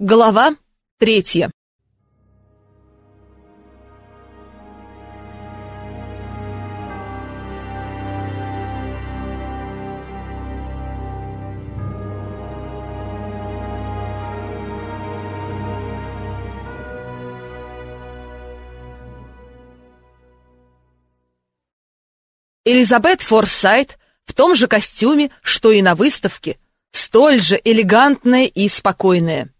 Глава третья. Элизабет Форсайт в том же костюме, что и на выставке, столь же элегантная и спокойная.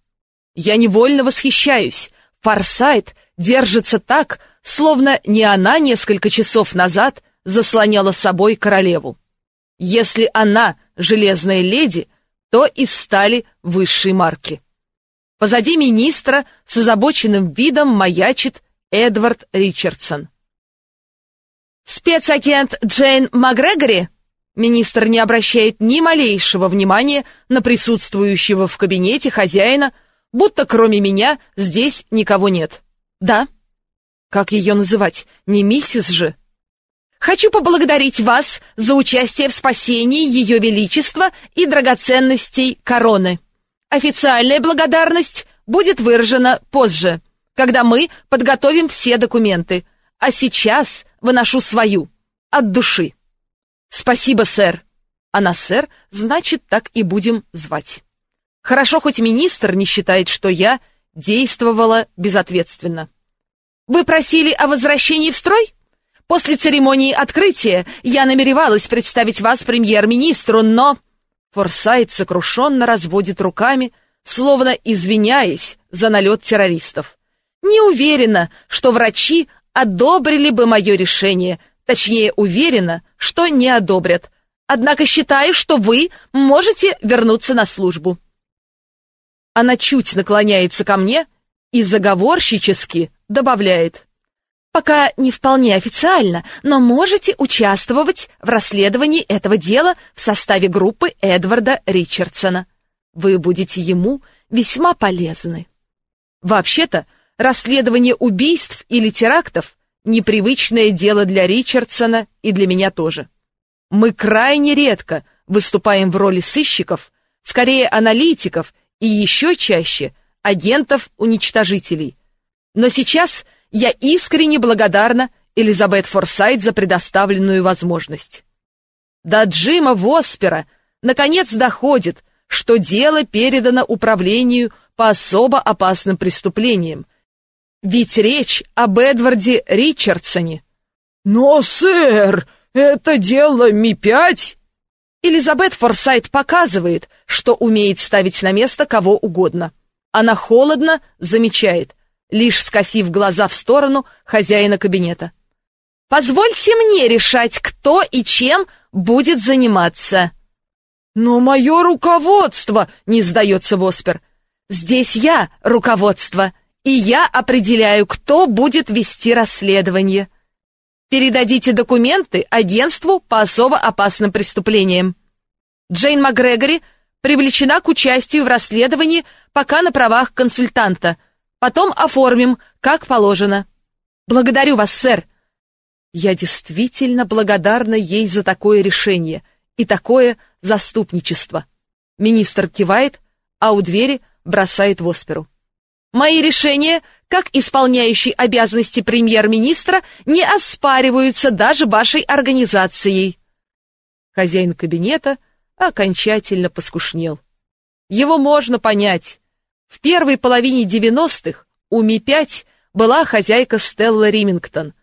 Я невольно восхищаюсь. Форсайт держится так, словно не она несколько часов назад заслоняла собой королеву. Если она железная леди, то из стали высшей марки. Позади министра с озабоченным видом маячит Эдвард Ричардсон. «Спецагент Джейн Макгрегори?» Министр не обращает ни малейшего внимания на присутствующего в кабинете хозяина, будто кроме меня здесь никого нет. Да? Как ее называть? Не миссис же? Хочу поблагодарить вас за участие в спасении Ее Величества и драгоценностей короны. Официальная благодарность будет выражена позже, когда мы подготовим все документы, а сейчас выношу свою, от души. Спасибо, сэр. Она сэр, значит, так и будем звать. Хорошо, хоть министр не считает, что я действовала безответственно. Вы просили о возвращении в строй? После церемонии открытия я намеревалась представить вас премьер-министру, но... Форсайт сокрушенно разводит руками, словно извиняясь за налет террористов. Не уверена, что врачи одобрили бы мое решение, точнее, уверена, что не одобрят. Однако считаю, что вы можете вернуться на службу. Она чуть наклоняется ко мне и заговорщически добавляет. Пока не вполне официально, но можете участвовать в расследовании этого дела в составе группы Эдварда Ричардсона. Вы будете ему весьма полезны. Вообще-то, расследование убийств или терактов – непривычное дело для Ричардсона и для меня тоже. Мы крайне редко выступаем в роли сыщиков, скорее аналитиков и еще чаще агентов-уничтожителей. Но сейчас я искренне благодарна Элизабет Форсайт за предоставленную возможность. До Джима Воспера наконец доходит, что дело передано управлению по особо опасным преступлениям. Ведь речь об Эдварде Ричардсоне. «Но, сэр, это дело Ми-5!» Элизабет Форсайт показывает, что умеет ставить на место кого угодно. Она холодно замечает, лишь скосив глаза в сторону хозяина кабинета. «Позвольте мне решать, кто и чем будет заниматься». «Но мое руководство!» — не сдается Воспер. «Здесь я руководство, и я определяю, кто будет вести расследование». Передадите документы агентству по особо опасным преступлениям. Джейн МакГрегори привлечена к участию в расследовании пока на правах консультанта. Потом оформим, как положено. Благодарю вас, сэр. Я действительно благодарна ей за такое решение и такое заступничество. Министр кивает, а у двери бросает в осперу. Мои решения, как исполняющий обязанности премьер-министра, не оспариваются даже вашей организацией. Хозяин кабинета окончательно поскушнел. Его можно понять. В первой половине девяностых у Ми-5 была хозяйка Стелла Римингтон.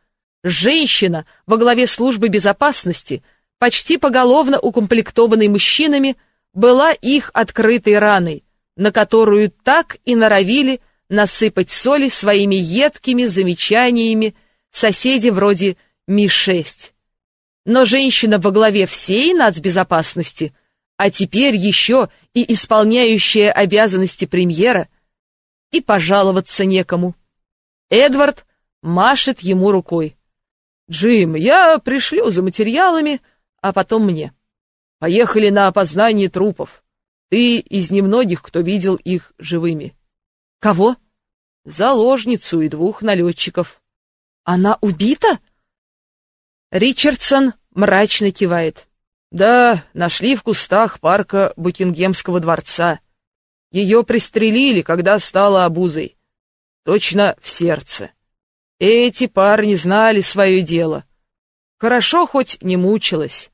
Женщина во главе службы безопасности, почти поголовно укомплектованной мужчинами, была их открытой раной, на которую так и норовили насыпать соли своими едкими замечаниями соседи вроде Ми-6. Но женщина во главе всей нацбезопасности, а теперь еще и исполняющая обязанности премьера, и пожаловаться некому. Эдвард машет ему рукой. «Джим, я пришлю за материалами, а потом мне. Поехали на опознание трупов. Ты из немногих, кто видел их живыми». «Кого?» заложницу и двух налетчиков. Она убита? Ричардсон мрачно кивает. Да, нашли в кустах парка Букингемского дворца. Ее пристрелили, когда стала обузой. Точно в сердце. Эти парни знали свое дело. Хорошо хоть не мучилась.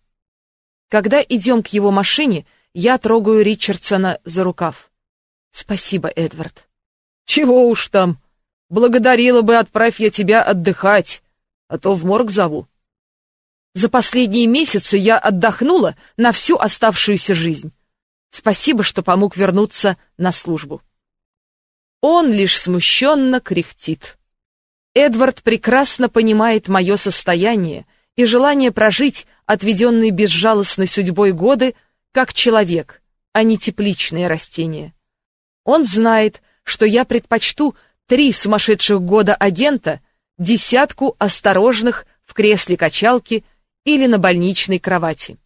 Когда идем к его машине, я трогаю Ричардсона за рукав. Спасибо, Эдвард. Чего уж там. Благодарила бы, отправь я тебя отдыхать, а то в морг зову. За последние месяцы я отдохнула на всю оставшуюся жизнь. Спасибо, что помог вернуться на службу. Он лишь смущенно кряхтит. Эдвард прекрасно понимает мое состояние и желание прожить отведенные безжалостной судьбой годы как человек, а не тепличное растение. Он знает, что я предпочту три сумасшедших года агента десятку осторожных в кресле качалки или на больничной кровати.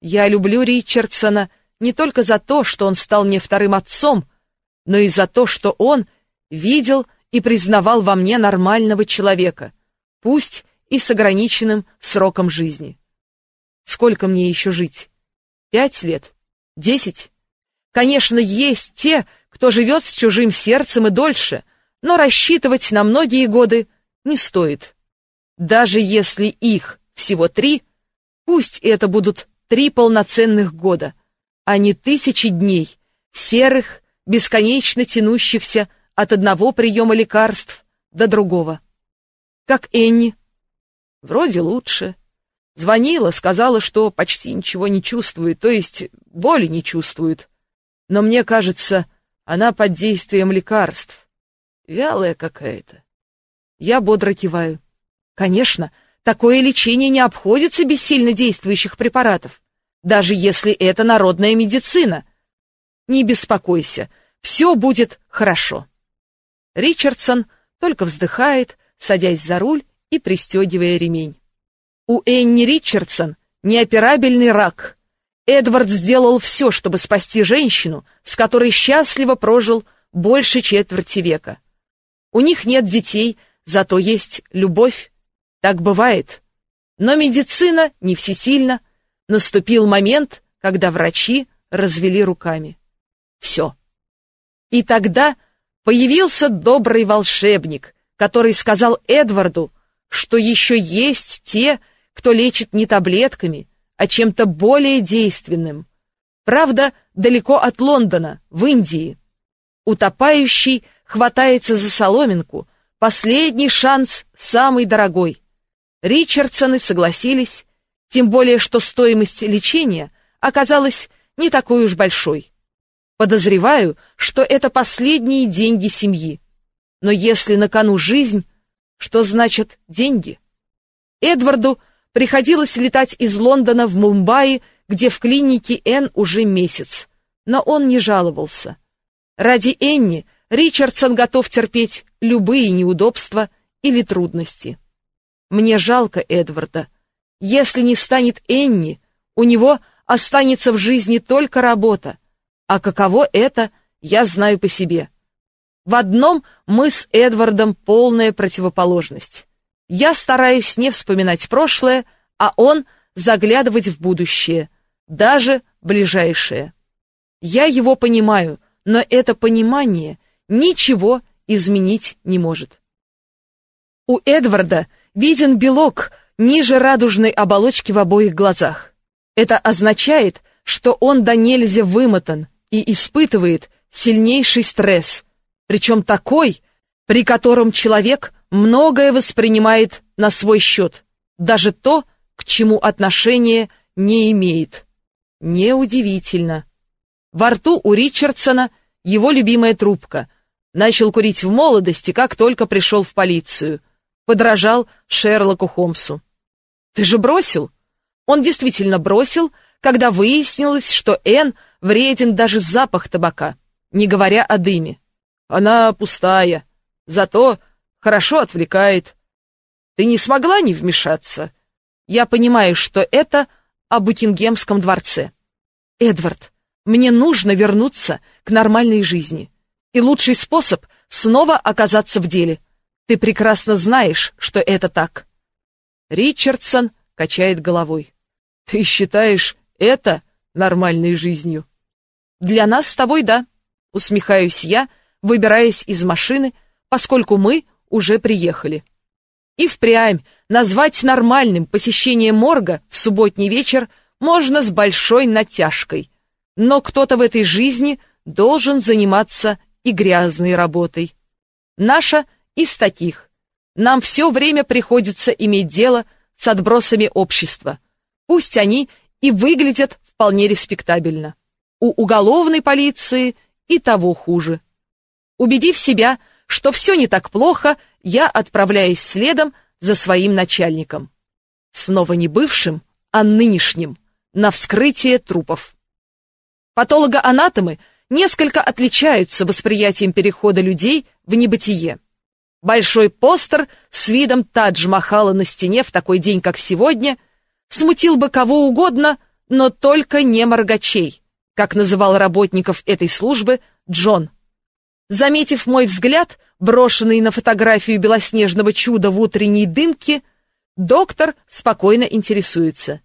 Я люблю Ричардсона не только за то, что он стал мне вторым отцом, но и за то, что он видел и признавал во мне нормального человека, пусть и с ограниченным сроком жизни. Сколько мне еще жить? Пять лет? Десять? Конечно, есть те, кто живет с чужим сердцем и дольше, но рассчитывать на многие годы не стоит. Даже если их всего три, пусть это будут три полноценных года, а не тысячи дней, серых, бесконечно тянущихся от одного приема лекарств до другого. Как Энни. Вроде лучше. Звонила, сказала, что почти ничего не чувствует, то есть боли не чувствует. Но мне кажется, она под действием лекарств. Вялая какая-то. Я бодро киваю. Конечно, такое лечение не обходится без сильно действующих препаратов, даже если это народная медицина. Не беспокойся, все будет хорошо. Ричардсон только вздыхает, садясь за руль и пристегивая ремень. У Энни Ричардсон неоперабельный рак. Эдвард сделал все, чтобы спасти женщину, с которой счастливо прожил больше четверти века. У них нет детей, зато есть любовь. Так бывает. Но медицина не всесильна. Наступил момент, когда врачи развели руками. Все. И тогда появился добрый волшебник, который сказал Эдварду, что еще есть те, кто лечит не таблетками, а чем-то более действенным. Правда, далеко от Лондона, в Индии. Утопающий хватается за соломинку, последний шанс самый дорогой. Ричардсоны согласились, тем более что стоимость лечения оказалась не такой уж большой. Подозреваю, что это последние деньги семьи. Но если на кону жизнь, что значит деньги? Эдварду приходилось летать из Лондона в Мумбаи, где в клинике Н уже месяц, но он не жаловался. Ради Энни Ричардсон готов терпеть любые неудобства или трудности. Мне жалко Эдварда. Если не станет Энни, у него останется в жизни только работа. А каково это, я знаю по себе. В одном мы с Эдвардом полная противоположность. Я стараюсь не вспоминать прошлое, а он заглядывать в будущее, даже ближайшее. Я его понимаю, но это понимание ничего изменить не может. У Эдварда виден белок ниже радужной оболочки в обоих глазах. Это означает, что он до нельзя вымотан и испытывает сильнейший стресс, причем такой, при котором человек многое воспринимает на свой счет, даже то, к чему отношения не имеет. Неудивительно. Во рту у Ричардсона его любимая трубка. Начал курить в молодости, как только пришел в полицию. Подражал Шерлоку Холмсу. Ты же бросил? Он действительно бросил, когда выяснилось, что Энн вреден даже запах табака, не говоря о дыме. Она пустая, зато хорошо отвлекает. Ты не смогла не вмешаться? Я понимаю, что это о Букингемском дворце. Эдвард, мне нужно вернуться к нормальной жизни. И лучший способ — снова оказаться в деле. Ты прекрасно знаешь, что это так. Ричардсон качает головой. Ты считаешь это нормальной жизнью? Для нас с тобой да. Усмехаюсь я, выбираясь из машины, поскольку мы уже приехали. И впрямь назвать нормальным посещение морга в субботний вечер можно с большой натяжкой. Но кто-то в этой жизни должен заниматься и грязной работой. Наша из таких. Нам все время приходится иметь дело с отбросами общества. Пусть они и выглядят вполне респектабельно. У уголовной полиции и того хуже. Убедив себя, что все не так плохо, я отправляюсь следом за своим начальником. Снова не бывшим, а нынешним, на вскрытие трупов. Патологоанатомы несколько отличаются восприятием перехода людей в небытие. Большой постер с видом Тадж-Махала на стене в такой день, как сегодня, смутил бы кого угодно, но только не моргачей, как называл работников этой службы Джон. Заметив мой взгляд, брошенный на фотографию белоснежного чуда в утренней дымке, доктор спокойно интересуется.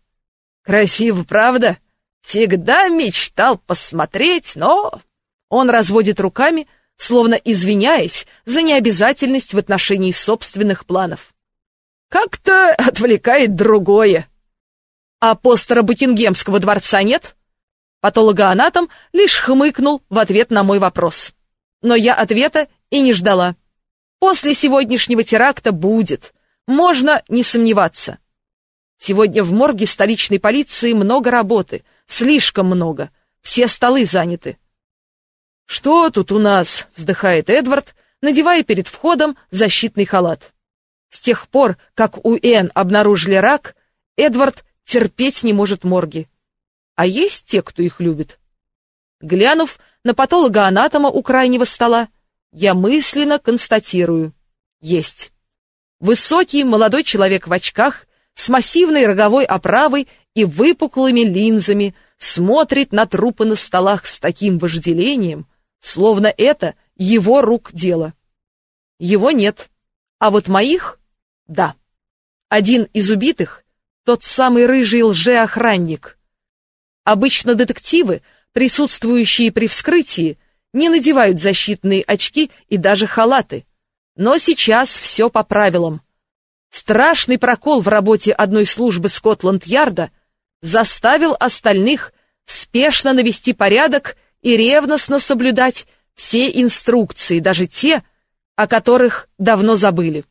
«Красиво, правда? Всегда мечтал посмотреть, но...» Он разводит руками, словно извиняясь за необязательность в отношении собственных планов. «Как-то отвлекает другое». «А постера Букингемского дворца нет?» Патологоанатом лишь хмыкнул в ответ на мой вопрос но я ответа и не ждала. После сегодняшнего теракта будет, можно не сомневаться. Сегодня в морге столичной полиции много работы, слишком много, все столы заняты. «Что тут у нас?» — вздыхает Эдвард, надевая перед входом защитный халат. С тех пор, как у Энн обнаружили рак, Эдвард терпеть не может морги. А есть те, кто их любит. Глянув на патолога-анатома у крайнего стола, я мысленно констатирую. Есть. Высокий молодой человек в очках, с массивной роговой оправой и выпуклыми линзами, смотрит на трупы на столах с таким вожделением, словно это его рук дело. Его нет, а вот моих — да. Один из убитых — тот самый рыжий лжеохранник. Обычно детективы присутствующие при вскрытии, не надевают защитные очки и даже халаты. Но сейчас все по правилам. Страшный прокол в работе одной службы Скотланд-Ярда заставил остальных спешно навести порядок и ревностно соблюдать все инструкции, даже те, о которых давно забыли.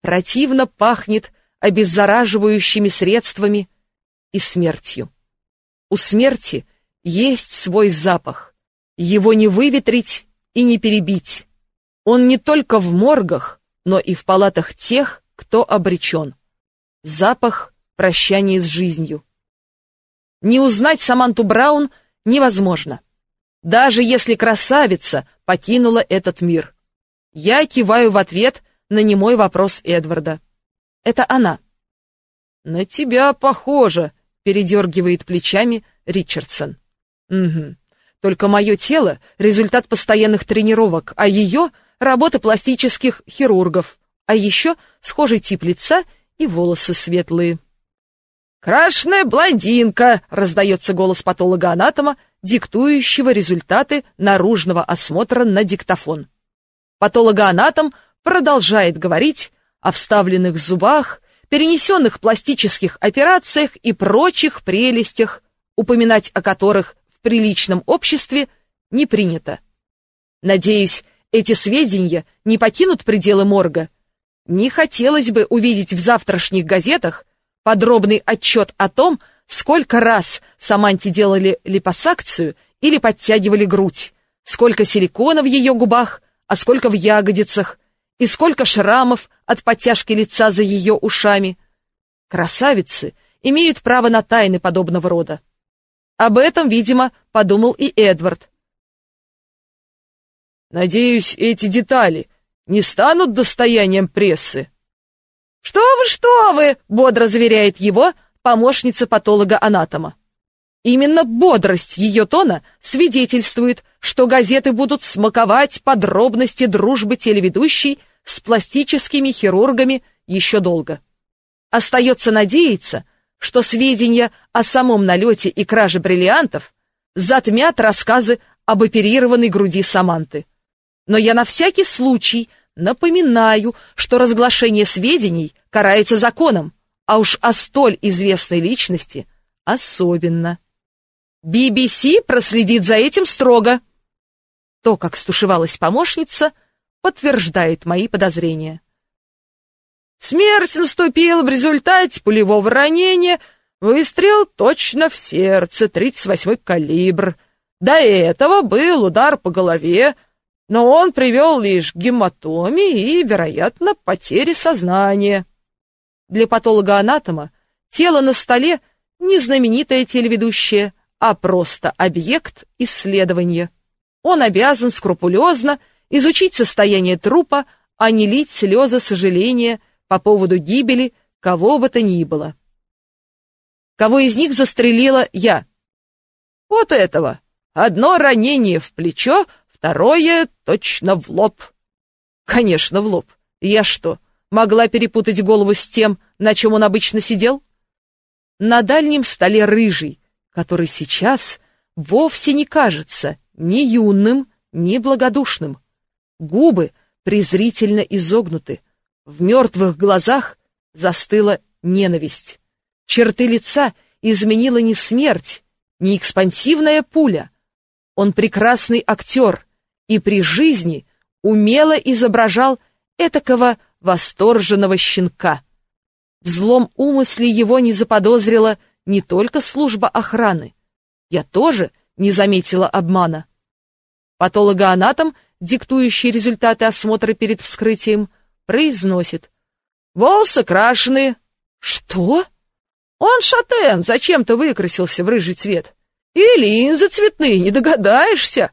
Противно пахнет обеззараживающими средствами и смертью. У смерти есть свой запах. Его не выветрить и не перебить. Он не только в моргах, но и в палатах тех, кто обречен. Запах прощания с жизнью. Не узнать Саманту Браун невозможно. Даже если красавица покинула этот мир. Я киваю в ответ на немой вопрос Эдварда. Это она. «На тебя похоже», — передергивает плечами Ричардсон. Угу. Только мое тело — результат постоянных тренировок, а ее — работа пластических хирургов, а еще схожий тип лица и волосы светлые. «Крашеная блондинка!» — раздается голос патолога-анатома, диктующего результаты наружного осмотра на диктофон. Патологоанатом продолжает говорить о вставленных зубах, перенесенных пластических операциях и прочих прелестях, упоминать о которых приличном обществе не принято. Надеюсь, эти сведения не покинут пределы морга. Не хотелось бы увидеть в завтрашних газетах подробный отчет о том, сколько раз Саманте делали липосакцию или подтягивали грудь, сколько силикона в ее губах, а сколько в ягодицах, и сколько шрамов от подтяжки лица за ее ушами. Красавицы имеют право на тайны подобного рода. Об этом, видимо, подумал и Эдвард. «Надеюсь, эти детали не станут достоянием прессы?» «Что вы, что вы!» — бодро заверяет его помощница патолога-анатома. Именно бодрость ее тона свидетельствует, что газеты будут смаковать подробности дружбы телеведущей с пластическими хирургами еще долго. Остается надеяться, что сведения о самом налете и краже бриллиантов затмят рассказы об оперированной груди Саманты. Но я на всякий случай напоминаю, что разглашение сведений карается законом, а уж о столь известной личности особенно. BBC проследит за этим строго. То, как стушевалась помощница, подтверждает мои подозрения. Смерть наступила в результате пулевого ранения, выстрел точно в сердце, 38-й калибр. До этого был удар по голове, но он привел лишь к гематоме и, вероятно, потере сознания. Для патолога-анатома тело на столе не знаменитое телеведущее, а просто объект исследования. Он обязан скрупулезно изучить состояние трупа, а не лить слезы сожаления по поводу гибели кого бы то ни было. Кого из них застрелила я? Вот этого. Одно ранение в плечо, второе точно в лоб. Конечно, в лоб. Я что, могла перепутать голову с тем, на чем он обычно сидел? На дальнем столе рыжий, который сейчас вовсе не кажется ни юным, ни благодушным. Губы презрительно изогнуты, в мертвых глазах застыла ненависть. Черты лица изменила не смерть, не экспансивная пуля. Он прекрасный актер и при жизни умело изображал этакого восторженного щенка. В злом его не заподозрила не только служба охраны. Я тоже не заметила обмана. Патологоанатом, диктующий результаты осмотра перед вскрытием, произносит. «Волосы крашеные». «Что?» «Он шатен, зачем-то выкрасился в рыжий цвет. И линзы цветные, не догадаешься».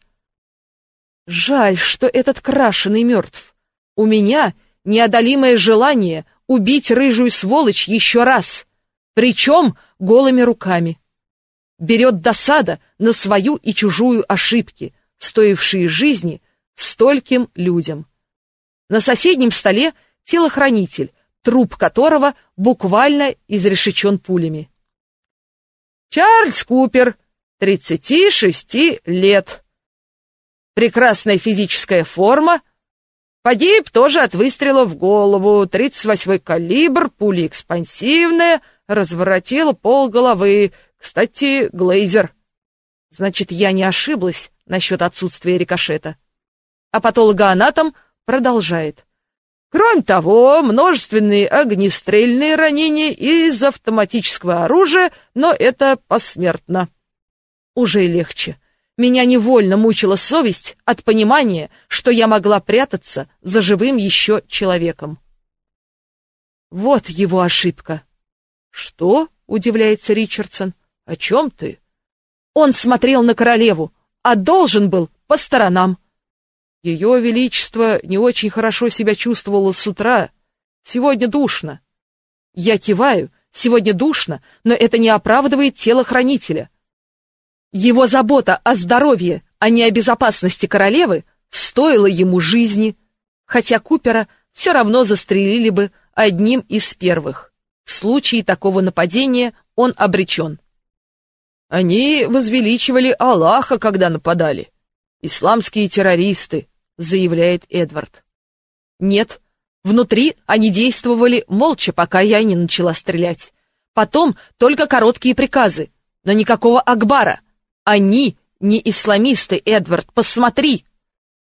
Жаль, что этот крашеный мертв. У меня неодолимое желание убить рыжую сволочь еще раз причем голыми руками. Берет досада на свою и чужую ошибки, стоившие жизни стольким людям. На соседнем столе телохранитель, труп которого буквально изрешечен пулями. Чарльз Купер, 36 лет. Прекрасная физическая форма. Погиб тоже от выстрела в голову, 38-й калибр, пуля экспансивная, разворотила пол головы. Кстати, глейзер. Значит, я не ошиблась насчет отсутствия рикошета. А патологоанатом продолжает. Кроме того, множественные огнестрельные ранения из автоматического оружия, но это посмертно. Уже легче. Меня невольно мучила совесть от понимания, что я могла прятаться за живым еще человеком. Вот его ошибка. «Что?» — удивляется Ричардсон. «О чем ты?» Он смотрел на королеву, а должен был по сторонам. Ее Величество не очень хорошо себя чувствовало с утра. Сегодня душно. Я киваю, сегодня душно, но это не оправдывает телохранителя. Его забота о здоровье, а не о безопасности королевы, стоила ему жизни, хотя Купера все равно застрелили бы одним из первых. В случае такого нападения он обречен. Они возвеличивали Аллаха, когда нападали. Исламские террористы, заявляет Эдвард. Нет, внутри они действовали молча, пока я не начала стрелять. Потом только короткие приказы, но никакого Акбара. Они не исламисты, Эдвард, посмотри.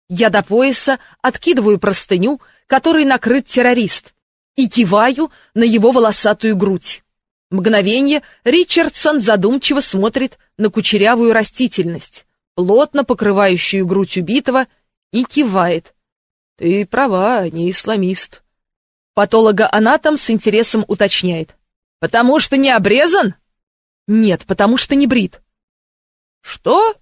Я до пояса откидываю простыню, которой накрыт террорист и киваю на его волосатую грудь. Мгновение Ричардсон задумчиво смотрит на кучерявую растительность, плотно покрывающую грудь убитого, и кивает. «Ты права, не исламист». Патологоанатом с интересом уточняет. «Потому что не обрезан?» «Нет, потому что не брит». «Что?»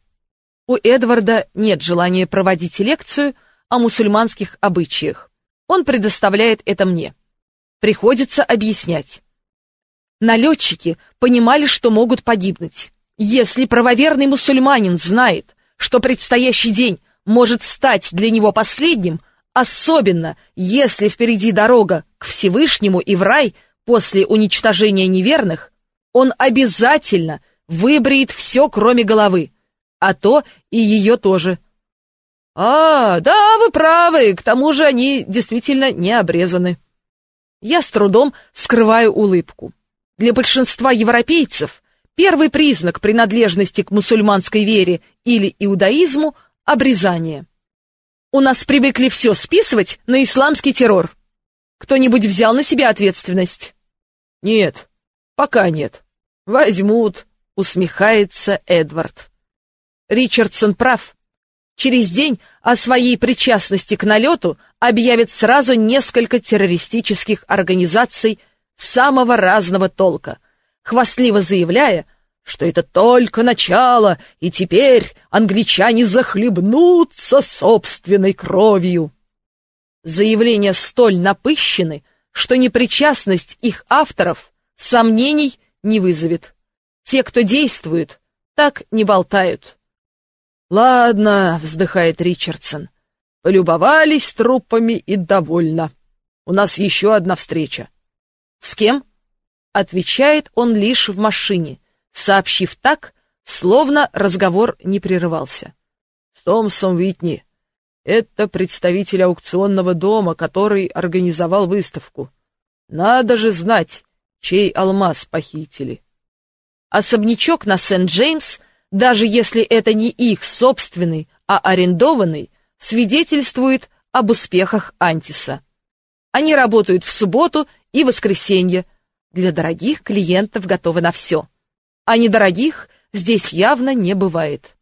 У Эдварда нет желания проводить лекцию о мусульманских обычаях. Он предоставляет это мне. Приходится объяснять. Налетчики понимали, что могут погибнуть. Если правоверный мусульманин знает, что предстоящий день может стать для него последним, особенно если впереди дорога к Всевышнему и в рай после уничтожения неверных, он обязательно выбреет все, кроме головы, а то и ее тоже. А, да, вы правы, к тому же они действительно не обрезаны. Я с трудом скрываю улыбку. Для большинства европейцев первый признак принадлежности к мусульманской вере или иудаизму – обрезание. У нас привыкли все списывать на исламский террор. Кто-нибудь взял на себя ответственность? Нет, пока нет. Возьмут, усмехается Эдвард. Ричардсон прав. Через день о своей причастности к налету объявят сразу несколько террористических организаций самого разного толка, хвастливо заявляя, что это только начало, и теперь англичане захлебнутся собственной кровью. Заявления столь напыщены, что непричастность их авторов сомнений не вызовет. Те, кто действует, так не болтают. «Ладно», — вздыхает Ричардсон, — «полюбовались трупами и довольно. У нас еще одна встреча». «С кем?» — отвечает он лишь в машине, сообщив так, словно разговор не прерывался. «С Томсом Витни. Это представитель аукционного дома, который организовал выставку. Надо же знать, чей алмаз похитили». Особнячок на Сент-Джеймс — даже если это не их собственный, а арендованный, свидетельствует об успехах Антиса. Они работают в субботу и воскресенье. Для дорогих клиентов готовы на все. А недорогих здесь явно не бывает.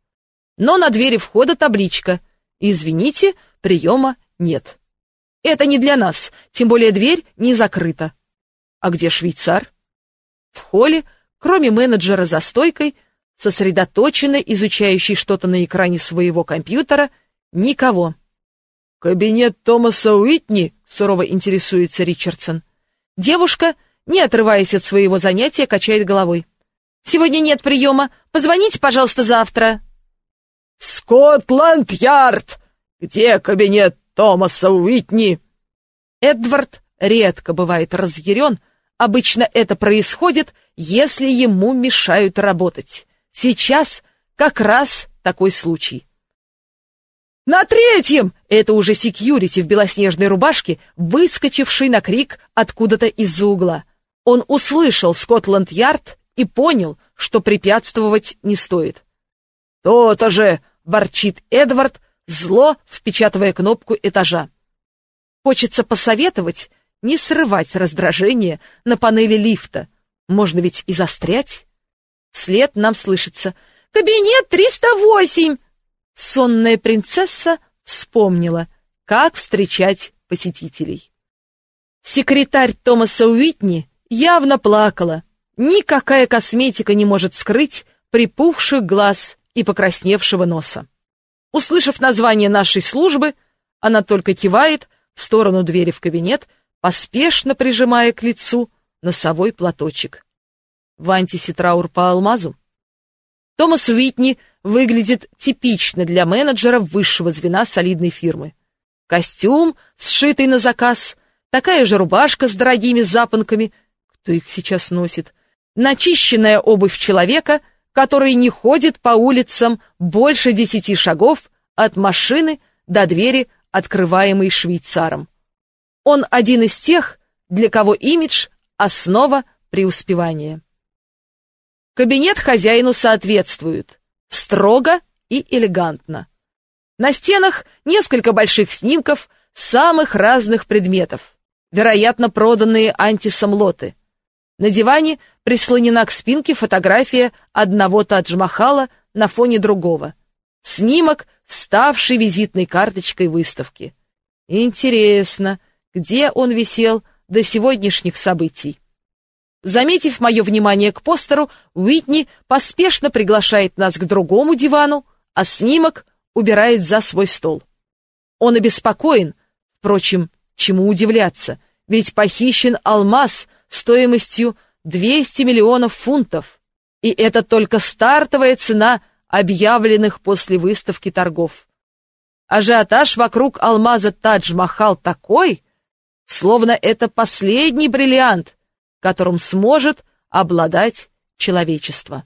Но на двери входа табличка «Извините, приема нет». Это не для нас, тем более дверь не закрыта. А где швейцар? В холле, кроме менеджера за стойкой, сосредоточенно изучающий что-то на экране своего компьютера, никого. «Кабинет Томаса Уитни?» — сурово интересуется Ричардсон. Девушка, не отрываясь от своего занятия, качает головой. «Сегодня нет приема. Позвоните, пожалуйста, завтра». «Скотланд-Ярд! Где кабинет Томаса Уитни?» Эдвард редко бывает разъярен, обычно это происходит, если ему мешают работать. Сейчас как раз такой случай. «На третьем!» — это уже секьюрити в белоснежной рубашке, выскочивший на крик откуда-то из-за угла. Он услышал Скотланд-Ярд и понял, что препятствовать не стоит. «То-то же!» — ворчит Эдвард, зло впечатывая кнопку этажа. Хочется посоветовать не срывать раздражение на панели лифта. Можно ведь и застрять. Вслед нам слышится «Кабинет 308!» Сонная принцесса вспомнила, как встречать посетителей. Секретарь Томаса Уитни явно плакала. Никакая косметика не может скрыть припухших глаз и покрасневшего носа. Услышав название нашей службы, она только кивает в сторону двери в кабинет, поспешно прижимая к лицу носовой платочек в антисе траур по алмазу. Томас Уитни выглядит типично для менеджера высшего звена солидной фирмы. Костюм, сшитый на заказ, такая же рубашка с дорогими запонками, кто их сейчас носит, начищенная обувь человека, который не ходит по улицам больше десяти шагов от машины до двери, открываемой швейцаром. Он один из тех, для кого имидж — основа преуспевания. Кабинет хозяину соответствует. Строго и элегантно. На стенах несколько больших снимков самых разных предметов, вероятно, проданные антисом лоты. На диване прислонена к спинке фотография одного Тадж-Махала на фоне другого. Снимок, ставший визитной карточкой выставки. Интересно, где он висел до сегодняшних событий? Заметив мое внимание к постеру, Уитни поспешно приглашает нас к другому дивану, а снимок убирает за свой стол. Он обеспокоен, впрочем, чему удивляться, ведь похищен алмаз стоимостью 200 миллионов фунтов, и это только стартовая цена объявленных после выставки торгов. Ажиотаж вокруг алмаза Тадж-Махал такой, словно это последний бриллиант — которым сможет обладать человечество.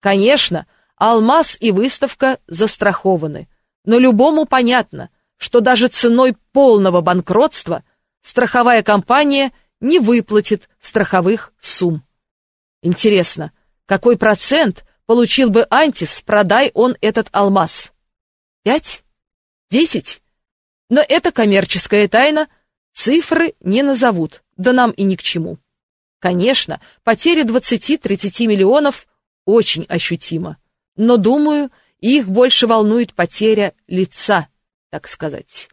Конечно, Алмаз и выставка застрахованы, но любому понятно, что даже ценой полного банкротства страховая компания не выплатит страховых сумм. Интересно, какой процент получил бы Антис, продай он этот алмаз? Пять? Десять? Но это коммерческая тайна, цифры не назовут, да нам и ни к чему. Конечно, потеря 20-30 миллионов очень ощутима, но, думаю, их больше волнует потеря лица, так сказать.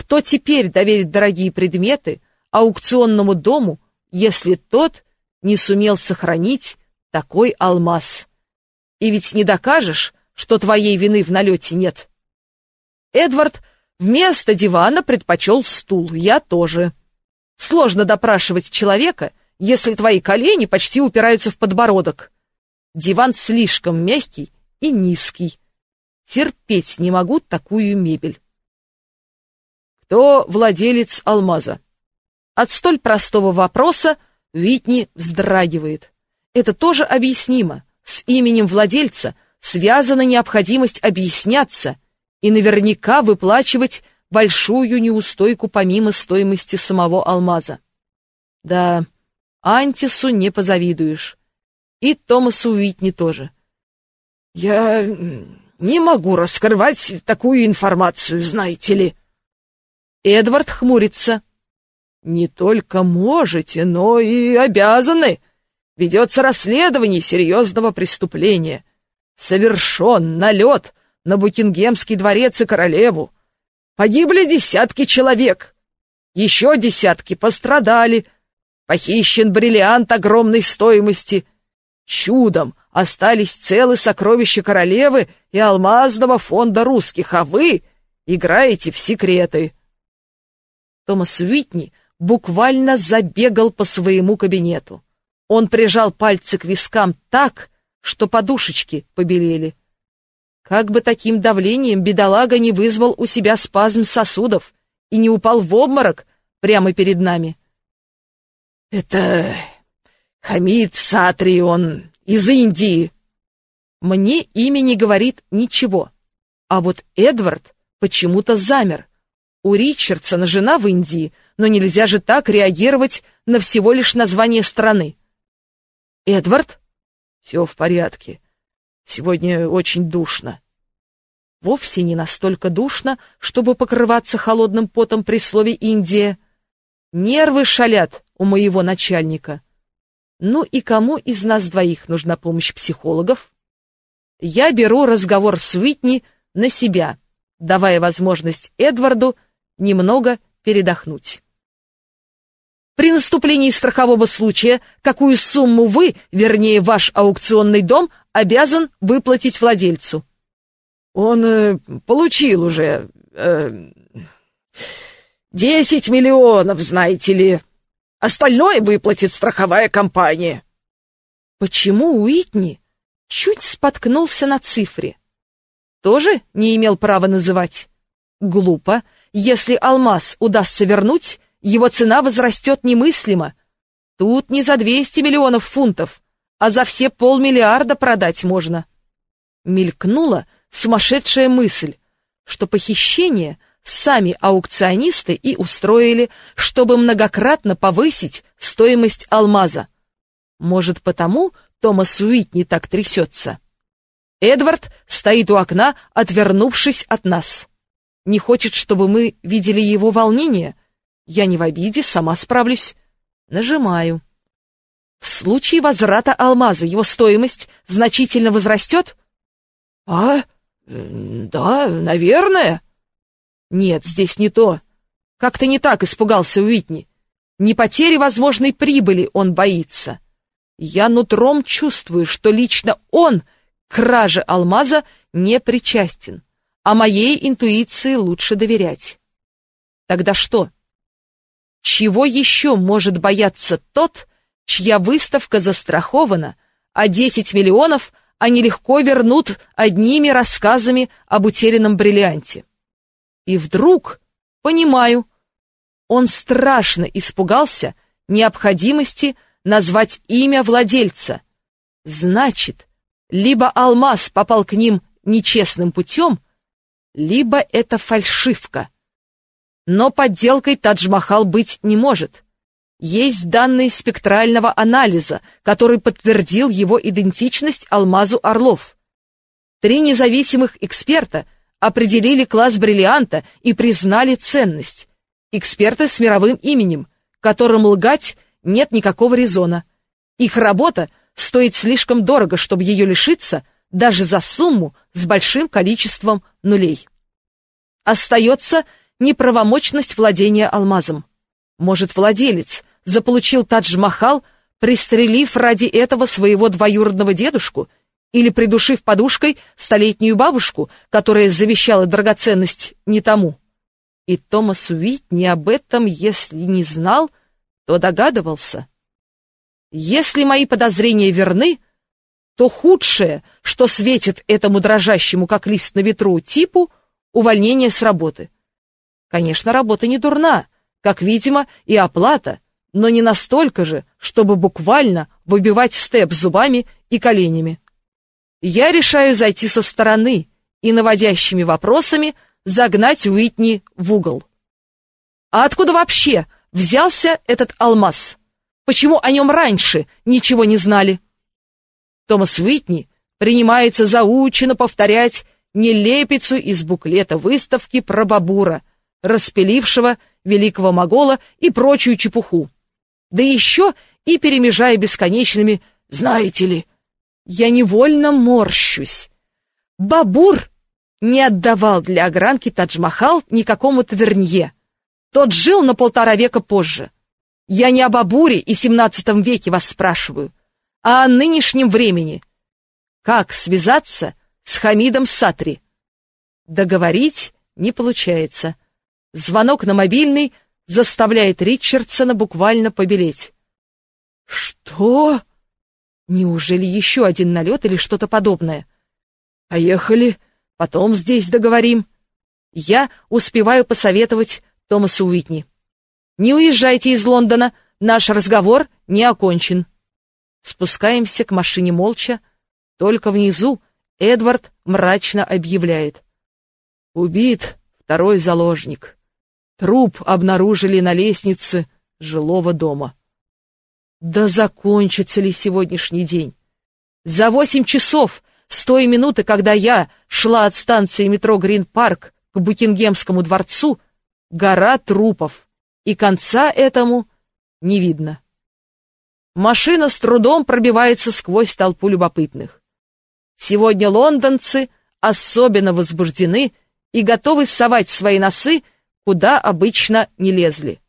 Кто теперь доверит дорогие предметы аукционному дому, если тот не сумел сохранить такой алмаз? И ведь не докажешь, что твоей вины в налете нет. Эдвард вместо дивана предпочел стул, я тоже. Сложно допрашивать человека, если твои колени почти упираются в подбородок. Диван слишком мягкий и низкий. Терпеть не могу такую мебель. Кто владелец алмаза? От столь простого вопроса Витни вздрагивает. Это тоже объяснимо. С именем владельца связана необходимость объясняться и наверняка выплачивать большую неустойку помимо стоимости самого алмаза. Да, Антису не позавидуешь. И Томасу Уитни тоже. Я не могу раскрывать такую информацию, знаете ли. Эдвард хмурится. Не только можете, но и обязаны. Ведется расследование серьезного преступления. Совершен налет на Букингемский дворец и королеву. Погибли десятки человек. Еще десятки пострадали. Похищен бриллиант огромной стоимости. Чудом остались целы сокровища королевы и алмазного фонда русских, а вы играете в секреты. Томас Уитни буквально забегал по своему кабинету. Он прижал пальцы к вискам так, что подушечки побелели. Как бы таким давлением бедолага не вызвал у себя спазм сосудов и не упал в обморок прямо перед нами. «Это Хамид Сатри, он из Индии». Мне имя не говорит ничего, а вот Эдвард почему-то замер. У Ричардсона жена в Индии, но нельзя же так реагировать на всего лишь название страны. Эдвард? Все в порядке. Сегодня очень душно. Вовсе не настолько душно, чтобы покрываться холодным потом при слове «Индия». Нервы шалят у моего начальника. Ну и кому из нас двоих нужна помощь психологов? Я беру разговор с Уитни на себя, давая возможность Эдварду немного передохнуть. При наступлении страхового случая, какую сумму вы, вернее ваш аукционный дом, обязан выплатить владельцу? Он э, получил уже э, десять миллионов, знаете ли. Остальное выплатит страховая компания. Почему Уитни чуть споткнулся на цифре? Тоже не имел права называть? Глупо. Если алмаз удастся вернуть, его цена возрастет немыслимо. Тут не за 200 миллионов фунтов, а за все полмиллиарда продать можно. Мелькнула сумасшедшая мысль, что похищение сами аукционисты и устроили, чтобы многократно повысить стоимость алмаза. Может, потому Томас Уитни так трясется? Эдвард стоит у окна, отвернувшись от нас. Не хочет, чтобы мы видели его волнение? Я не в обиде, сама справлюсь. Нажимаю. В случае возврата алмаза его стоимость значительно возрастет? А, да, наверное. Нет, здесь не то. Как-то не так испугался Уитни. Не потери возможной прибыли он боится. Я нутром чувствую, что лично он к краже алмаза не причастен а моей интуиции лучше доверять. Тогда что? Чего еще может бояться тот, чья выставка застрахована, а 10 миллионов они легко вернут одними рассказами об утерянном бриллианте? И вдруг, понимаю, он страшно испугался необходимости назвать имя владельца. Значит, Либо алмаз попал к ним нечестным путем, либо это фальшивка. Но подделкой Тадж-Махал быть не может. Есть данные спектрального анализа, который подтвердил его идентичность алмазу Орлов. Три независимых эксперта определили класс бриллианта и признали ценность. Эксперты с мировым именем, которым лгать нет никакого резона. Их работа стоит слишком дорого, чтобы ее лишиться, даже за сумму с большим количеством нулей. Остается неправомочность владения алмазом. Может, владелец заполучил Тадж-Махал, пристрелив ради этого своего двоюродного дедушку или придушив подушкой столетнюю бабушку, которая завещала драгоценность не тому. И Томас Уитни об этом, если не знал, то догадывался. Если мои подозрения верны, то худшее, что светит этому дрожащему, как лист на ветру, типу, увольнение с работы. Конечно, работа не дурна, как, видимо, и оплата, но не настолько же, чтобы буквально выбивать степ зубами и коленями. Я решаю зайти со стороны и наводящими вопросами загнать Уитни в угол. А откуда вообще взялся этот алмаз? Почему о нем раньше ничего не знали? Томас Уитни принимается заучено повторять нелепицу из буклета выставки про Бабура, распилившего великого могола и прочую чепуху. Да еще и перемежая бесконечными «знаете ли». Я невольно морщусь. Бабур не отдавал для огранки Тадж-Махал никакому тавернье. Тот жил на полтора века позже. Я не о Бабуре и семнадцатом веке вас спрашиваю, а о нынешнем времени. Как связаться с Хамидом Сатри? Договорить не получается. Звонок на мобильный заставляет Ричардсона буквально побелеть. «Что? Неужели еще один налет или что-то подобное? Поехали, потом здесь договорим». Я успеваю посоветовать Томасу Уитни. «Не уезжайте из Лондона, наш разговор не окончен». Спускаемся к машине молча, только внизу Эдвард мрачно объявляет. «Убит второй заложник». Труп обнаружили на лестнице жилого дома. Да закончится ли сегодняшний день? За восемь часов с той минуты, когда я шла от станции метро Грин-парк к Букингемскому дворцу, гора трупов, и конца этому не видно. Машина с трудом пробивается сквозь толпу любопытных. Сегодня лондонцы особенно возбуждены и готовы совать свои носы куда обычно не лезли.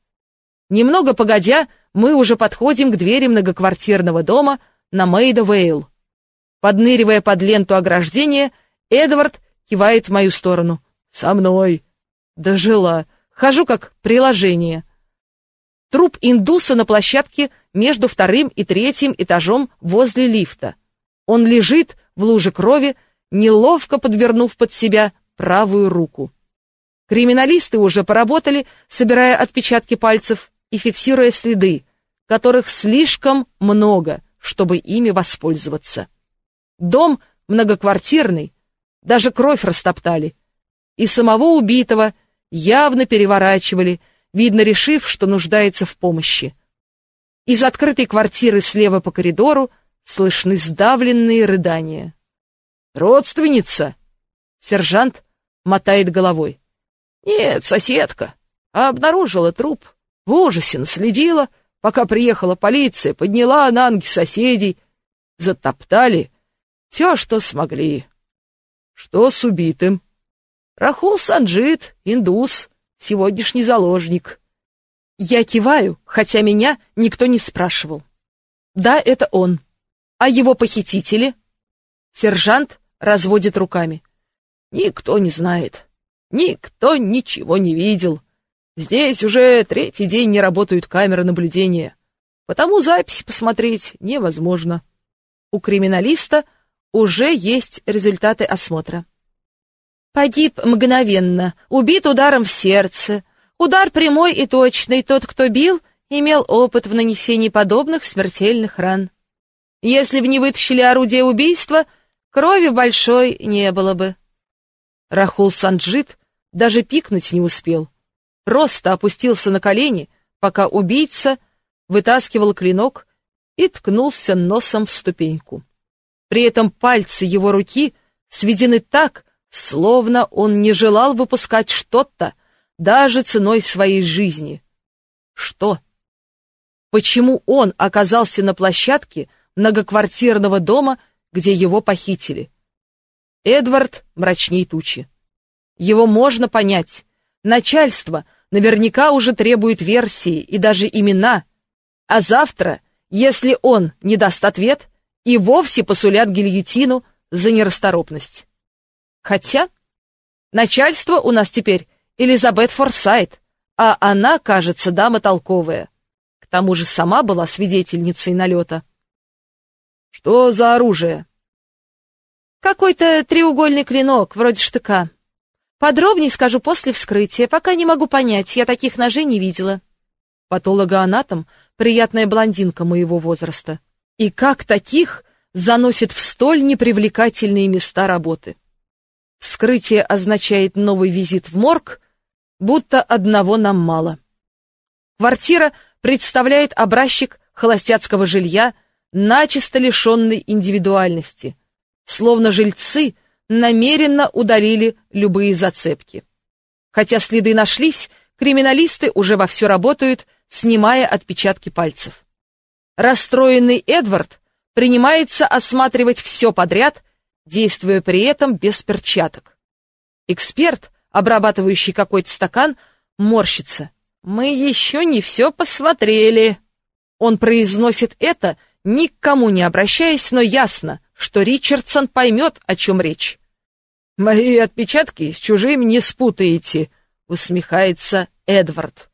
Немного погодя, мы уже подходим к двери многоквартирного дома на Мейда-Вейл. Подныривая под ленту ограждения, Эдвард кивает в мою сторону. «Со мной!» Дожила. Хожу как приложение. Труп индуса на площадке между вторым и третьим этажом возле лифта. Он лежит в луже крови, неловко подвернув под себя правую руку. Криминалисты уже поработали, собирая отпечатки пальцев и фиксируя следы, которых слишком много, чтобы ими воспользоваться. Дом многоквартирный, даже кровь растоптали. И самого убитого явно переворачивали, видно, решив, что нуждается в помощи. Из открытой квартиры слева по коридору слышны сдавленные рыдания. «Родственница!» Сержант мотает головой. Нет, соседка. Обнаружила труп. В ужасе наследила, пока приехала полиция, подняла на ноги соседей. Затоптали все, что смогли. Что с убитым? Рахул Санджит, индус, сегодняшний заложник. Я киваю, хотя меня никто не спрашивал. Да, это он. А его похитители? Сержант разводит руками. Никто не знает. Никто ничего не видел. Здесь уже третий день не работают камеры наблюдения, потому записи посмотреть невозможно. У криминалиста уже есть результаты осмотра. Погиб мгновенно, убит ударом в сердце. Удар прямой и точный, тот, кто бил, имел опыт в нанесении подобных смертельных ран. Если бы не вытащили орудие убийства, крови большой не было бы. Рахул Санджит даже пикнуть не успел. Просто опустился на колени, пока убийца вытаскивал клинок и ткнулся носом в ступеньку. При этом пальцы его руки сведены так, словно он не желал выпускать что-то, даже ценой своей жизни. Что? Почему он оказался на площадке многоквартирного дома, где его похитили? Эдвард мрачней тучи. Его можно понять. Начальство наверняка уже требует версии и даже имена. А завтра, если он не даст ответ, и вовсе посулят гильотину за нерасторопность. Хотя начальство у нас теперь Элизабет Форсайт, а она, кажется, дама толковая. К тому же сама была свидетельницей налета. Что за оружие? Какой-то треугольный клинок, вроде штыка. Подробнее скажу после вскрытия, пока не могу понять, я таких ножей не видела. Патологоанатом — приятная блондинка моего возраста и как таких заносит в столь непривлекательные места работы. Вскрытие означает новый визит в морг, будто одного нам мало. Квартира представляет образчик холостяцкого жилья, начисто лишенный индивидуальности, словно жильцы намеренно удалили любые зацепки. Хотя следы нашлись, криминалисты уже вовсю работают, снимая отпечатки пальцев. Расстроенный Эдвард принимается осматривать все подряд, действуя при этом без перчаток. Эксперт, обрабатывающий какой-то стакан, морщится. «Мы еще не все посмотрели». Он произносит это, никому не обращаясь, но ясно, что Ричардсон поймет, о чем речь. «Мои отпечатки с чужими не спутаете», — усмехается Эдвард.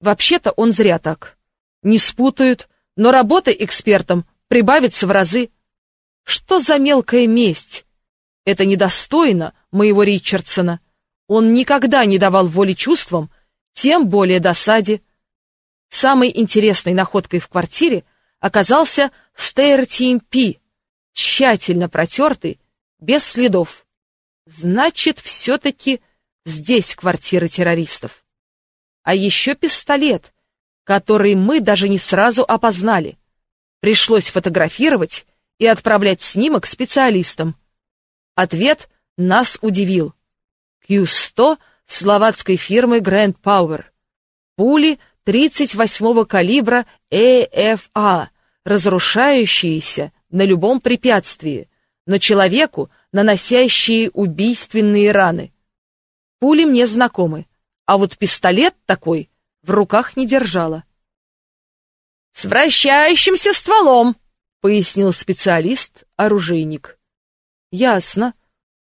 Вообще-то он зря так. Не спутают, но работа экспертом прибавится в разы. Что за мелкая месть? Это недостойно моего Ричардсона. Он никогда не давал воли чувствам, тем более досаде. Самой интересной находкой в квартире оказался Стейр Пи, тщательно протертый, без следов. Значит, все-таки здесь квартира террористов. А еще пистолет, который мы даже не сразу опознали. Пришлось фотографировать и отправлять снимок специалистам. Ответ нас удивил. Q100 словацкой фирмы Grand Power. Пули 38-го калибра ЭФА, разрушающиеся на любом препятствии, но человеку наносящие убийственные раны. Пули мне знакомы, а вот пистолет такой в руках не держала. «С вращающимся стволом», — пояснил специалист-оружейник. «Ясно.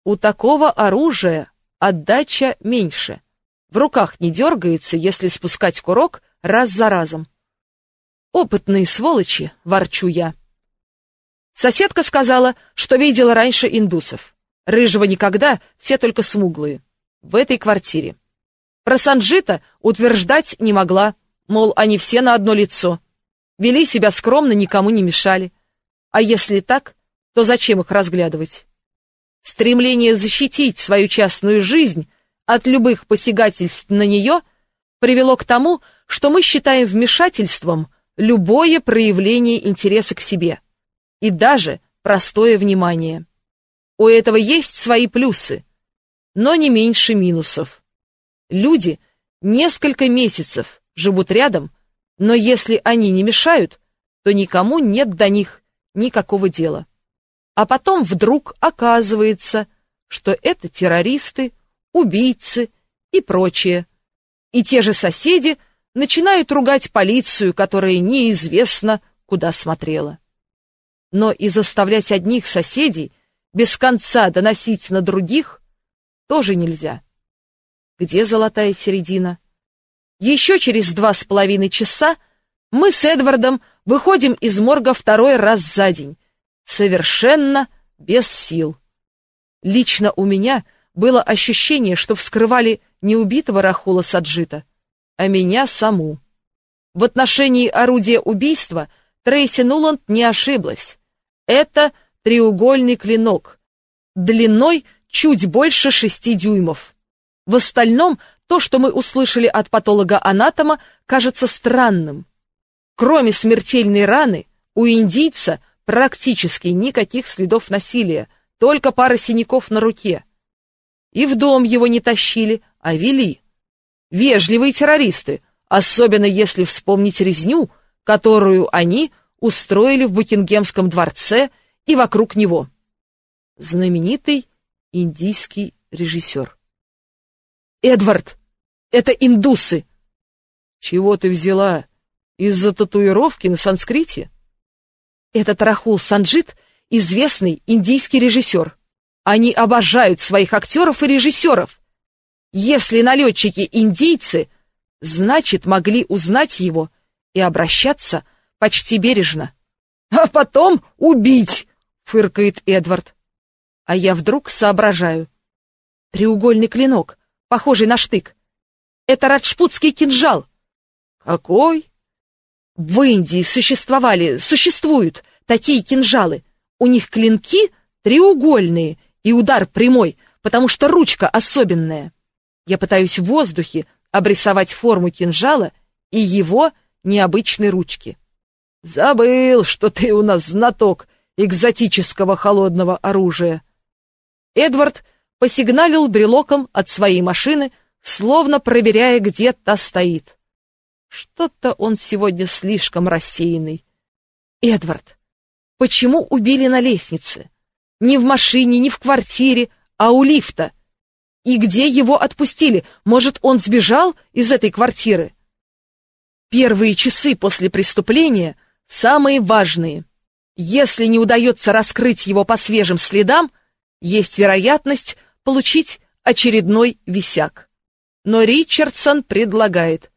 У такого оружия отдача меньше. В руках не дергается, если спускать курок раз за разом. Опытные сволочи, ворчу я. Соседка сказала, что видела раньше индусов. Рыжего никогда, все только смуглые. В этой квартире. Про Санджита утверждать не могла, мол, они все на одно лицо. Вели себя скромно, никому не мешали. А если так, то зачем их разглядывать? Стремление защитить свою частную жизнь от любых посягательств на нее привело к тому, что мы считаем вмешательством любое проявление интереса к себе и даже простое внимание. У этого есть свои плюсы, но не меньше минусов. Люди несколько месяцев живут рядом, но если они не мешают, то никому нет до них никакого дела. А потом вдруг оказывается, что это террористы, убийцы и прочее. И те же соседи начинают ругать полицию, которая неизвестно куда смотрела. Но и заставлять одних соседей без конца доносить на других тоже нельзя. Где золотая середина? Еще через два с половиной часа мы с Эдвардом выходим из морга второй раз за день, совершенно без сил. Лично у меня было ощущение, что вскрывали не убитого Рахула Саджита, а меня саму. В отношении орудия убийства Трейси Нуланд не ошиблась. Это треугольный клинок, длиной чуть больше шести дюймов. В остальном то, что мы услышали от патолога-анатома, кажется странным. Кроме смертельной раны, у индийца практически никаких следов насилия, только пара синяков на руке. И в дом его не тащили, а вели. Вежливые террористы, особенно если вспомнить резню, которую они устроили в Букингемском дворце и вокруг него. Знаменитый индийский режиссер. «Эдвард, это индусы!» «Чего ты взяла? Из-за татуировки на санскрите?» «Этот Рахул Санджит — известный индийский режиссер. Они обожают своих актеров и режиссеров. Если налетчики индейцы, значит, могли узнать его и обращаться почти бережно. «А потом убить!» — фыркает Эдвард. А я вдруг соображаю. Треугольный клинок, похожий на штык. Это раджпутский кинжал. Какой? В Индии существовали, существуют такие кинжалы. У них клинки треугольные и удар прямой, потому что ручка особенная. Я пытаюсь в воздухе обрисовать форму кинжала и его необычной ручки. Забыл, что ты у нас знаток экзотического холодного оружия. Эдвард посигналил брелоком от своей машины, словно проверяя, где та стоит. Что-то он сегодня слишком рассеянный. Эдвард, почему убили на лестнице? Не в машине, не в квартире, а у лифта. И где его отпустили? Может, он сбежал из этой квартиры? Первые часы после преступления самые важные. Если не удается раскрыть его по свежим следам, есть вероятность получить очередной висяк. Но Ричардсон предлагает.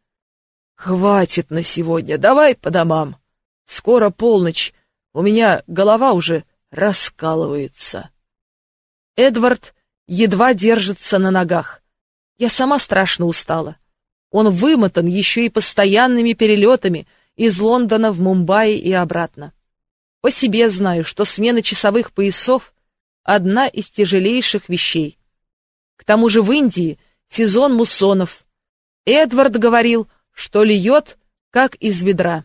«Хватит на сегодня, давай по домам. Скоро полночь, у меня голова уже раскалывается». Эдвард едва держится на ногах. Я сама страшно устала. Он вымотан еще и постоянными перелетами из Лондона в Мумбаи и обратно. По себе знаю, что смена часовых поясов — одна из тяжелейших вещей. К тому же в Индии сезон муссонов. Эдвард говорил, что льет, как из ведра.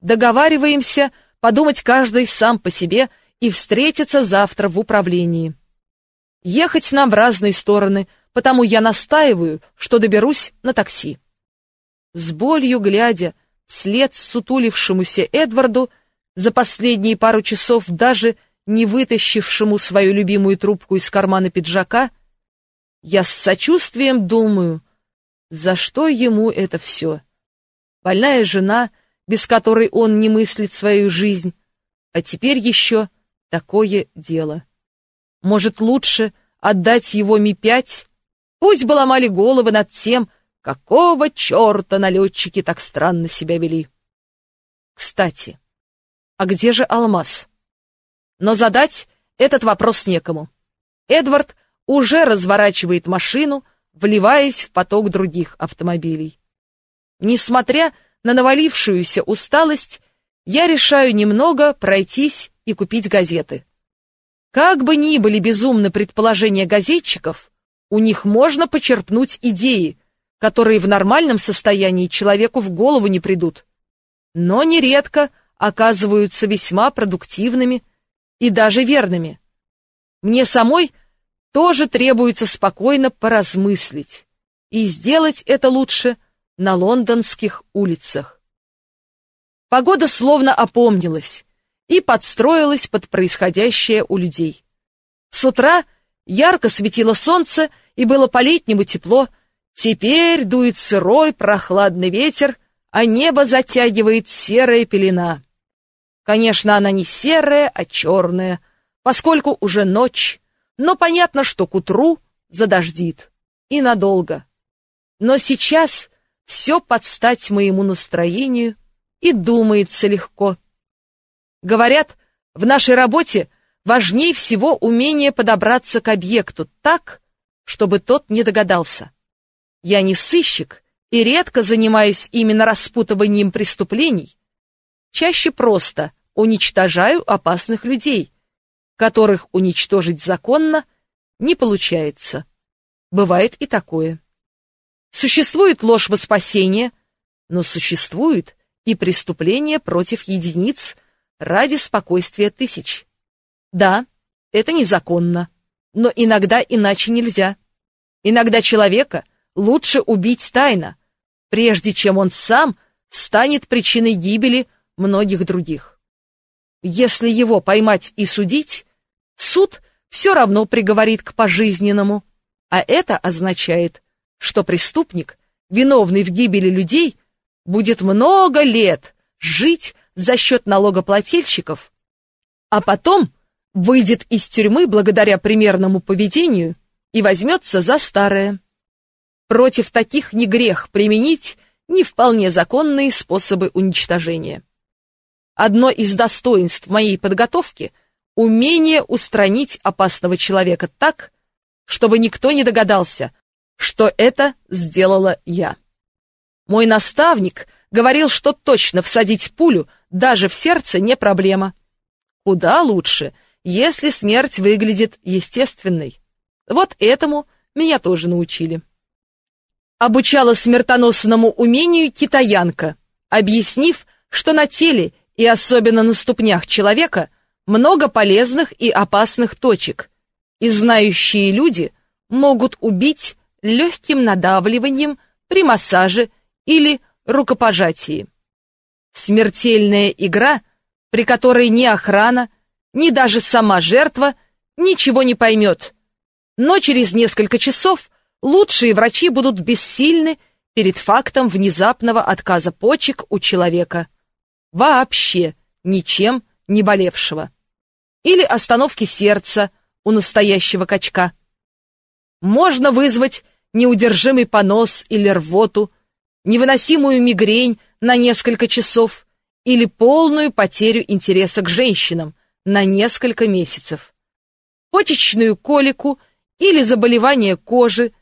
Договариваемся подумать каждый сам по себе и встретиться завтра в управлении. Ехать нам в разные стороны, потому я настаиваю, что доберусь на такси. С болью глядя вслед сутулившемуся Эдварду, за последние пару часов даже не вытащившему свою любимую трубку из кармана пиджака, я с сочувствием думаю, за что ему это все. Больная жена, без которой он не мыслит свою жизнь, а теперь еще такое дело. Может, лучше отдать его Ми-5? Пусть бы ломали головы над тем, какого черта налетчики так странно себя вели. Кстати, а где же алмаз? Но задать этот вопрос некому. Эдвард уже разворачивает машину, вливаясь в поток других автомобилей. Несмотря на навалившуюся усталость, я решаю немного пройтись и купить газеты. Как бы ни были безумны предположения газетчиков, у них можно почерпнуть идеи, которые в нормальном состоянии человеку в голову не придут, но нередко оказываются весьма продуктивными и даже верными. Мне самой тоже требуется спокойно поразмыслить, и сделать это лучше на лондонских улицах. Погода словно опомнилась и подстроилась под происходящее у людей. С утра ярко светило солнце и было по-летнему тепло, теперь дует сырой прохладный ветер, а небо затягивает серая пелена. Конечно, она не серая, а черная, поскольку уже ночь, но понятно, что к утру задождит. И надолго. Но сейчас все под стать моему настроению и думается легко. Говорят, в нашей работе важнее всего умение подобраться к объекту так, чтобы тот не догадался. Я не сыщик и редко занимаюсь именно распутыванием преступлений. Чаще просто уничтожаю опасных людей, которых уничтожить законно не получается. Бывает и такое. Существует ложь во спасение, но существует и преступление против единиц ради спокойствия тысяч. Да, это незаконно, но иногда иначе нельзя. Иногда человека лучше убить тайно, прежде чем он сам станет причиной гибели многих других. Если его поймать и судить, суд все равно приговорит к пожизненному, а это означает, что преступник, виновный в гибели людей, будет много лет жить за счет налогоплательщиков, а потом выйдет из тюрьмы благодаря примерному поведению и возьмется за старое. Против таких не грех применить не вполне законные способы уничтожения. Одно из достоинств моей подготовки – умение устранить опасного человека так, чтобы никто не догадался, что это сделала я. Мой наставник говорил, что точно всадить пулю даже в сердце не проблема. Куда лучше, если смерть выглядит естественной. Вот этому меня тоже научили. Обучала смертоносному умению китаянка, объяснив, что на теле и особенно на ступнях человека много полезных и опасных точек, и знающие люди могут убить легким надавливанием при массаже или рукопожатии. Смертельная игра, при которой ни охрана, ни даже сама жертва ничего не поймет. Но через несколько часов лучшие врачи будут бессильны перед фактом внезапного отказа почек у человека. Вообще ничем не болевшего. Или остановки сердца у настоящего качка. Можно вызвать неудержимый понос или рвоту, невыносимую мигрень на несколько часов или полную потерю интереса к женщинам на несколько месяцев, почечную колику или заболевание кожи,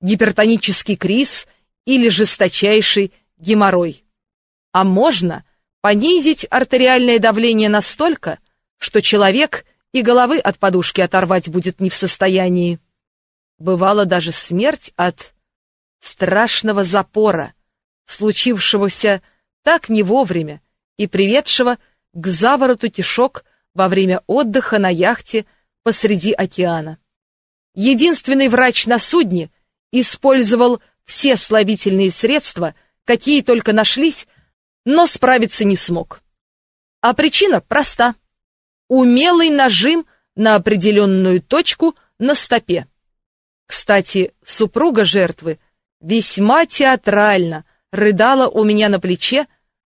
гипертонический криз или жесточайший геморрой. А можно понизить артериальное давление настолько, что человек и головы от подушки оторвать будет не в состоянии. Бывала даже смерть от страшного запора, случившегося так не вовремя и приведшего к завороту кишок во время отдыха на яхте посреди океана. Единственный врач на судне использовал все слабительные средства, какие только нашлись, но справиться не смог. А причина проста. Умелый нажим на определенную точку на стопе. Кстати, супруга жертвы весьма театрально рыдала у меня на плече,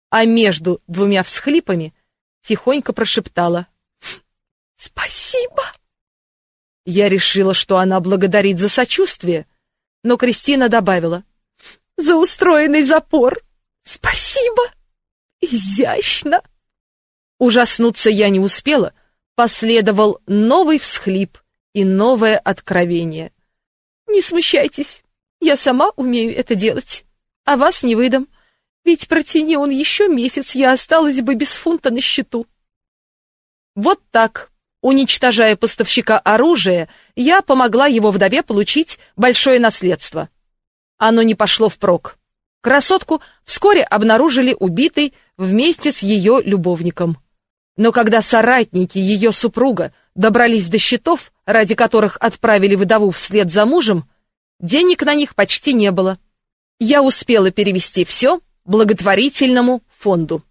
а между двумя всхлипами тихонько прошептала «Спасибо!». Я решила, что она благодарит за сочувствие, но Кристина добавила «За устроенный запор! Спасибо! Изящно!» Ужаснуться я не успела, последовал новый всхлип и новое откровение. «Не смущайтесь, я сама умею это делать, а вас не выдам, ведь протяни он еще месяц, я осталась бы без фунта на счету». Вот так, уничтожая поставщика оружия, я помогла его вдове получить большое наследство. Оно не пошло впрок. Красотку вскоре обнаружили убитой вместе с ее любовником. Но когда соратники ее супруга добрались до счетов, ради которых отправили вдову вслед за мужем, денег на них почти не было. Я успела перевести все благотворительному фонду.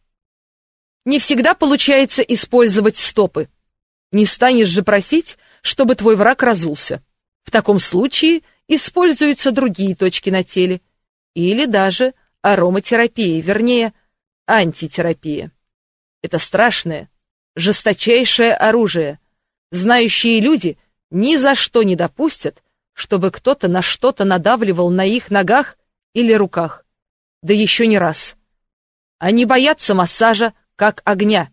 Не всегда получается использовать стопы. Не станешь же просить, чтобы твой враг разулся. В таком случае используются другие точки на теле. Или даже ароматерапия, вернее, антитерапия. Это страшное, жесточайшее оружие. Знающие люди ни за что не допустят, чтобы кто-то на что-то надавливал на их ногах или руках. Да еще не раз. Они боятся массажа, как огня.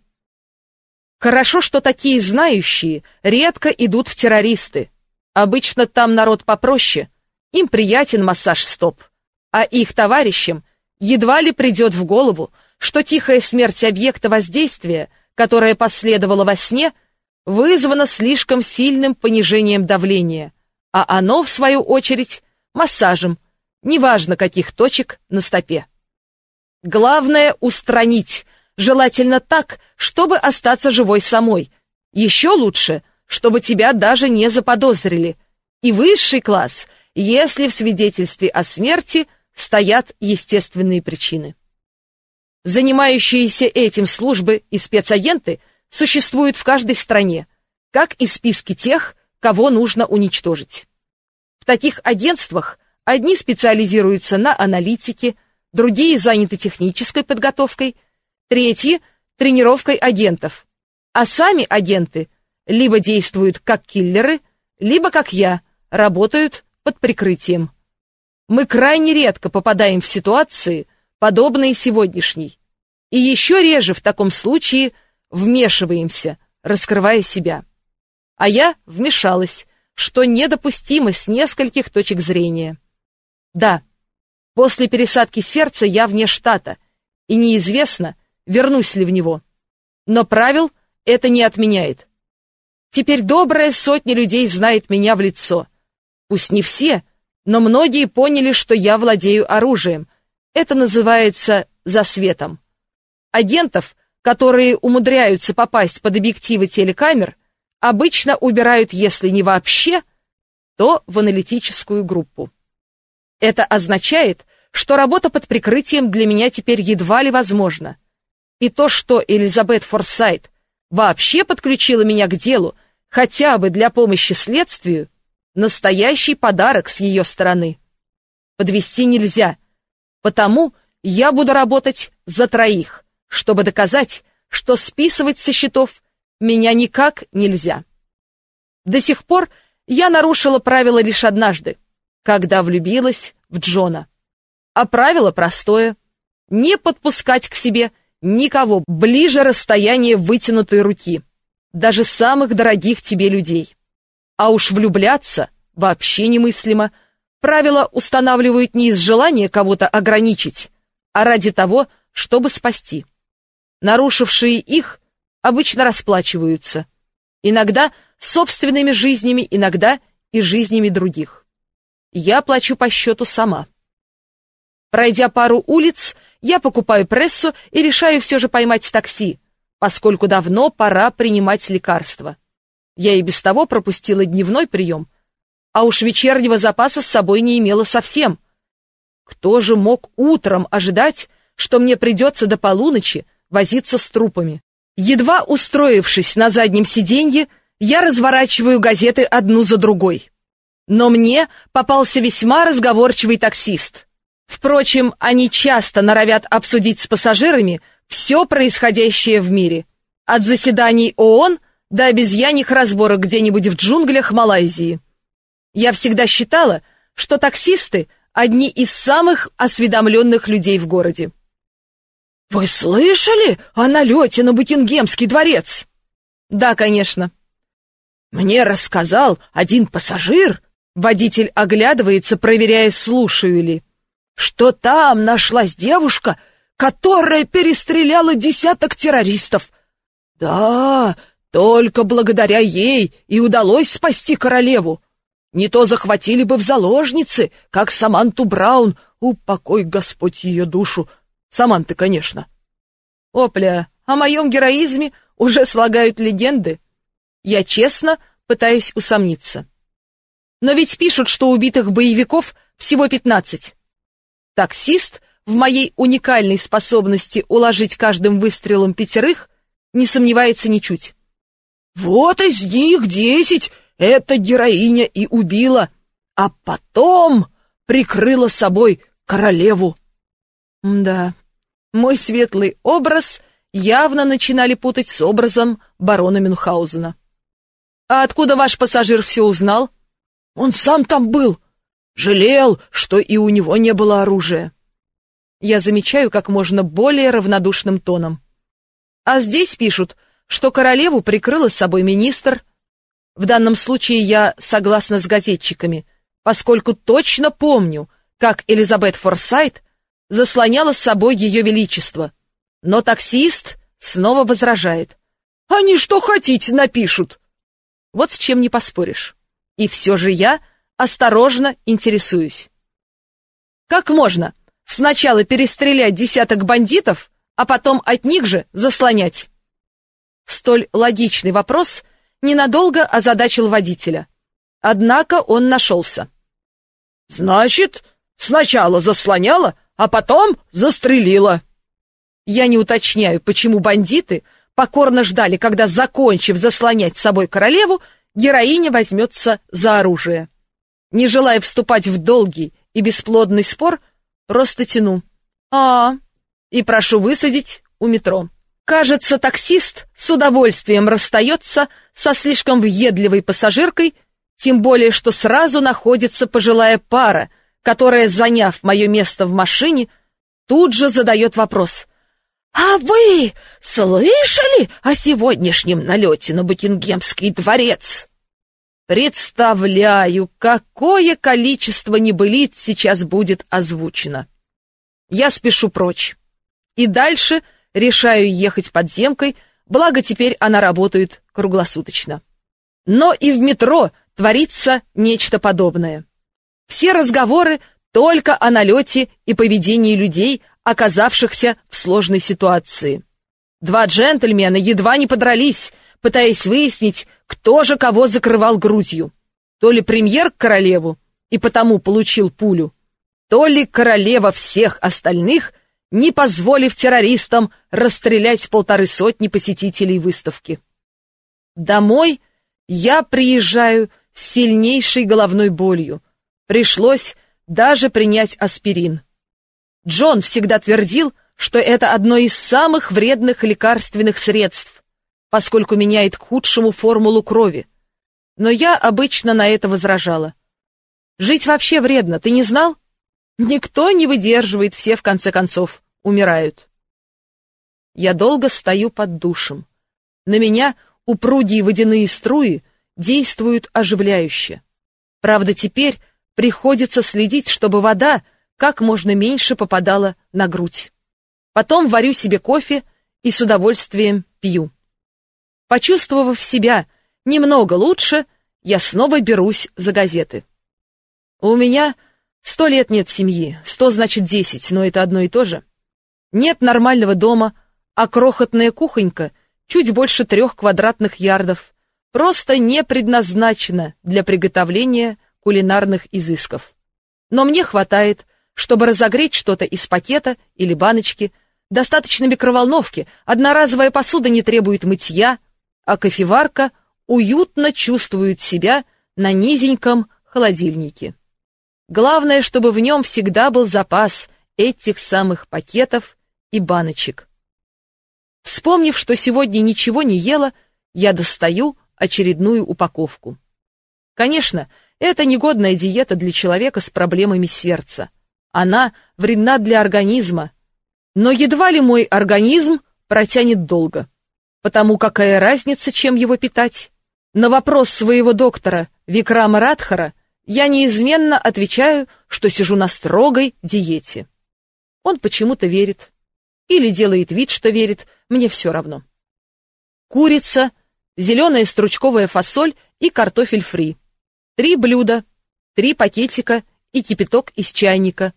Хорошо, что такие знающие редко идут в террористы. Обычно там народ попроще, им приятен массаж стоп, а их товарищам едва ли придет в голову, что тихая смерть объекта воздействия, которая последовала во сне, вызвано слишком сильным понижением давления, а оно, в свою очередь, массажем, неважно каких точек на стопе. Главное — устранить, желательно так, чтобы остаться живой самой. Еще лучше, чтобы тебя даже не заподозрили. И высший класс, если в свидетельстве о смерти стоят естественные причины. Занимающиеся этим службы и спецагенты существуют в каждой стране, как и списки тех, кого нужно уничтожить. В таких агентствах одни специализируются на аналитике, другие заняты технической подготовкой, третьи – тренировкой агентов, а сами агенты либо действуют как киллеры, либо, как я, работают под прикрытием. Мы крайне редко попадаем в ситуации, подобные сегодняшней, и еще реже в таком случае вмешиваемся, раскрывая себя. А я вмешалась, что недопустимо с нескольких точек зрения. Да, после пересадки сердца я вне штата, и неизвестно, вернусь ли в него. Но правил это не отменяет. Теперь добрая сотня людей знает меня в лицо. Пусть не все, но многие поняли, что я владею оружием. Это называется засветом. Агентов, которые умудряются попасть под объективы телекамер, обычно убирают, если не вообще, то в аналитическую группу. Это означает, что работа под прикрытием для меня теперь едва ли возможна. И то, что Элизабет Форсайт вообще подключила меня к делу, хотя бы для помощи следствию, настоящий подарок с ее стороны. Подвести нельзя, потому я буду работать за троих, чтобы доказать, что списывать со счетов меня никак нельзя. До сих пор я нарушила правило лишь однажды, когда влюбилась в Джона. А правило простое — не подпускать к себе никого ближе расстояния вытянутой руки, даже самых дорогих тебе людей. А уж влюбляться вообще немыслимо. Правила устанавливают не из желания кого-то ограничить, а ради того, чтобы спасти. Нарушившие их обычно расплачиваются. Иногда собственными жизнями, иногда и жизнями других. Я плачу по счету сама. Пройдя пару улиц, я покупаю прессу и решаю все же поймать такси, поскольку давно пора принимать лекарства. Я и без того пропустила дневной прием, а уж вечернего запаса с собой не имела совсем. Кто же мог утром ожидать, что мне придется до полуночи возиться с трупами? Едва устроившись на заднем сиденье, я разворачиваю газеты одну за другой. Но мне попался весьма разговорчивый таксист. Впрочем, они часто норовят обсудить с пассажирами все происходящее в мире. От заседаний ООН до обезьяньих разборок где-нибудь в джунглях Малайзии. Я всегда считала, что таксисты – одни из самых осведомленных людей в городе. «Вы слышали о налете на Букингемский дворец?» «Да, конечно». «Мне рассказал один пассажир», водитель оглядывается, проверяя, слушаю ли, «что там нашлась девушка, которая перестреляла десяток террористов. Да, только благодаря ей и удалось спасти королеву. Не то захватили бы в заложницы, как Саманту Браун, упокой Господь ее душу. Саманты, конечно. Опля, о моем героизме уже слагают легенды. Я честно пытаюсь усомниться. Но ведь пишут, что убитых боевиков всего пятнадцать. Таксист в моей уникальной способности уложить каждым выстрелом пятерых не сомневается ничуть. Вот из них десять эта героиня и убила, а потом прикрыла собой королеву. Да, мой светлый образ явно начинали путать с образом барона Мюнхгаузена. А откуда ваш пассажир все узнал? Он сам там был. Жалел, что и у него не было оружия. Я замечаю как можно более равнодушным тоном. А здесь пишут, что королеву прикрыла с собой министр, в данном случае я согласна с газетчиками, поскольку точно помню, как Элизабет Форсайт заслоняла с собой ее величество. Но таксист снова возражает. Они что хотите напишут. Вот с чем не поспоришь. И все же я осторожно интересуюсь. Как можно сначала перестрелять десяток бандитов, а потом от них же заслонять? Столь логичный вопрос ненадолго озадачил водителя. Однако он нашелся. «Значит, сначала заслоняла, а потом застрелила». Я не уточняю, почему бандиты покорно ждали, когда, закончив заслонять с собой королеву, героиня возьмется за оружие. Не желая вступать в долгий и бесплодный спор, просто тяну. а, И прошу высадить у метро. Кажется, таксист с удовольствием расстается со слишком въедливой пассажиркой, тем более, что сразу находится пожилая пара, которая, заняв мое место в машине, тут же задает вопрос. «А вы слышали о сегодняшнем налете на Букингемский дворец?» Представляю, какое количество небылиц сейчас будет озвучено. Я спешу прочь. И дальше решаю ехать подземкой, благо теперь она работает круглосуточно. Но и в метро творится нечто подобное. Все разговоры только о налете и поведении людей, оказавшихся в сложной ситуации. Два джентльмена едва не подрались, пытаясь выяснить, кто же кого закрывал грудью. То ли премьер королеву и потому получил пулю, то ли королева всех остальных – не позволив террористам расстрелять полторы сотни посетителей выставки. Домой я приезжаю с сильнейшей головной болью. Пришлось даже принять аспирин. Джон всегда твердил, что это одно из самых вредных лекарственных средств, поскольку меняет к худшему формулу крови. Но я обычно на это возражала. Жить вообще вредно, ты не знал? Никто не выдерживает, все в конце концов умирают. Я долго стою под душем. На меня упругие водяные струи действуют оживляюще. Правда, теперь приходится следить, чтобы вода как можно меньше попадала на грудь. Потом варю себе кофе и с удовольствием пью. Почувствовав себя немного лучше, я снова берусь за газеты. У меня Сто лет нет семьи, сто значит десять, но это одно и то же. Нет нормального дома, а крохотная кухонька чуть больше трех квадратных ярдов просто не предназначена для приготовления кулинарных изысков. Но мне хватает, чтобы разогреть что-то из пакета или баночки, достаточно микроволновки, одноразовая посуда не требует мытья, а кофеварка уютно чувствует себя на низеньком холодильнике. Главное, чтобы в нем всегда был запас этих самых пакетов и баночек. Вспомнив, что сегодня ничего не ела, я достаю очередную упаковку. Конечно, это негодная диета для человека с проблемами сердца. Она вредна для организма. Но едва ли мой организм протянет долго. Потому какая разница, чем его питать? На вопрос своего доктора Викрама Радхара я неизменно отвечаю, что сижу на строгой диете. Он почему-то верит. Или делает вид, что верит, мне все равно. Курица, зеленая стручковая фасоль и картофель фри. Три блюда, три пакетика и кипяток из чайника.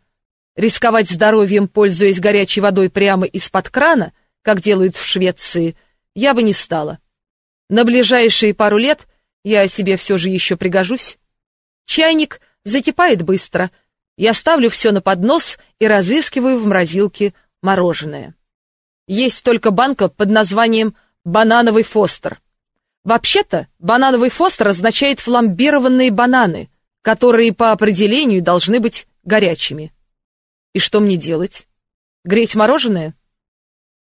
Рисковать здоровьем, пользуясь горячей водой прямо из-под крана, как делают в Швеции, я бы не стала. На ближайшие пару лет я о себе все же еще пригожусь. Чайник закипает быстро. Я ставлю все на поднос и разыскиваю в морозилке мороженое. Есть только банка под названием «банановый фостер». Вообще-то, банановый фостер означает фламбированные бананы, которые по определению должны быть горячими. И что мне делать? Греть мороженое?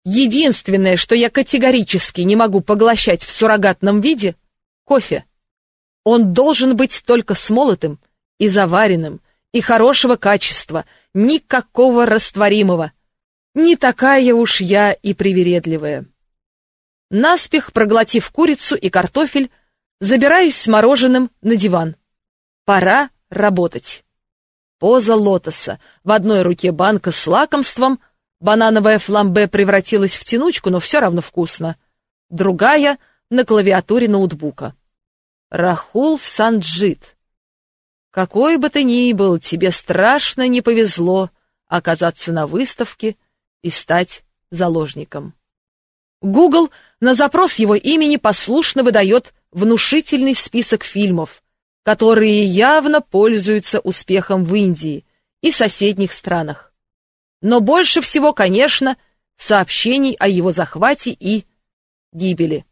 Единственное, что я категорически не могу поглощать в суррогатном виде — кофе. Он должен быть только смолотым и заваренным, и хорошего качества, никакого растворимого. Не такая уж я и привередливая. Наспех проглотив курицу и картофель, забираюсь с мороженым на диван. Пора работать. Поза лотоса. В одной руке банка с лакомством, банановое фламбе превратилось в тянучку, но все равно вкусно. другая — на клавиатуре ноутбука. Рахул Санджит. Какой бы ты ни был, тебе страшно не повезло оказаться на выставке и стать заложником. Google на запрос его имени послушно выдает внушительный список фильмов, которые явно пользуются успехом в Индии и соседних странах. Но больше всего, конечно, сообщений о его захвате и гибели.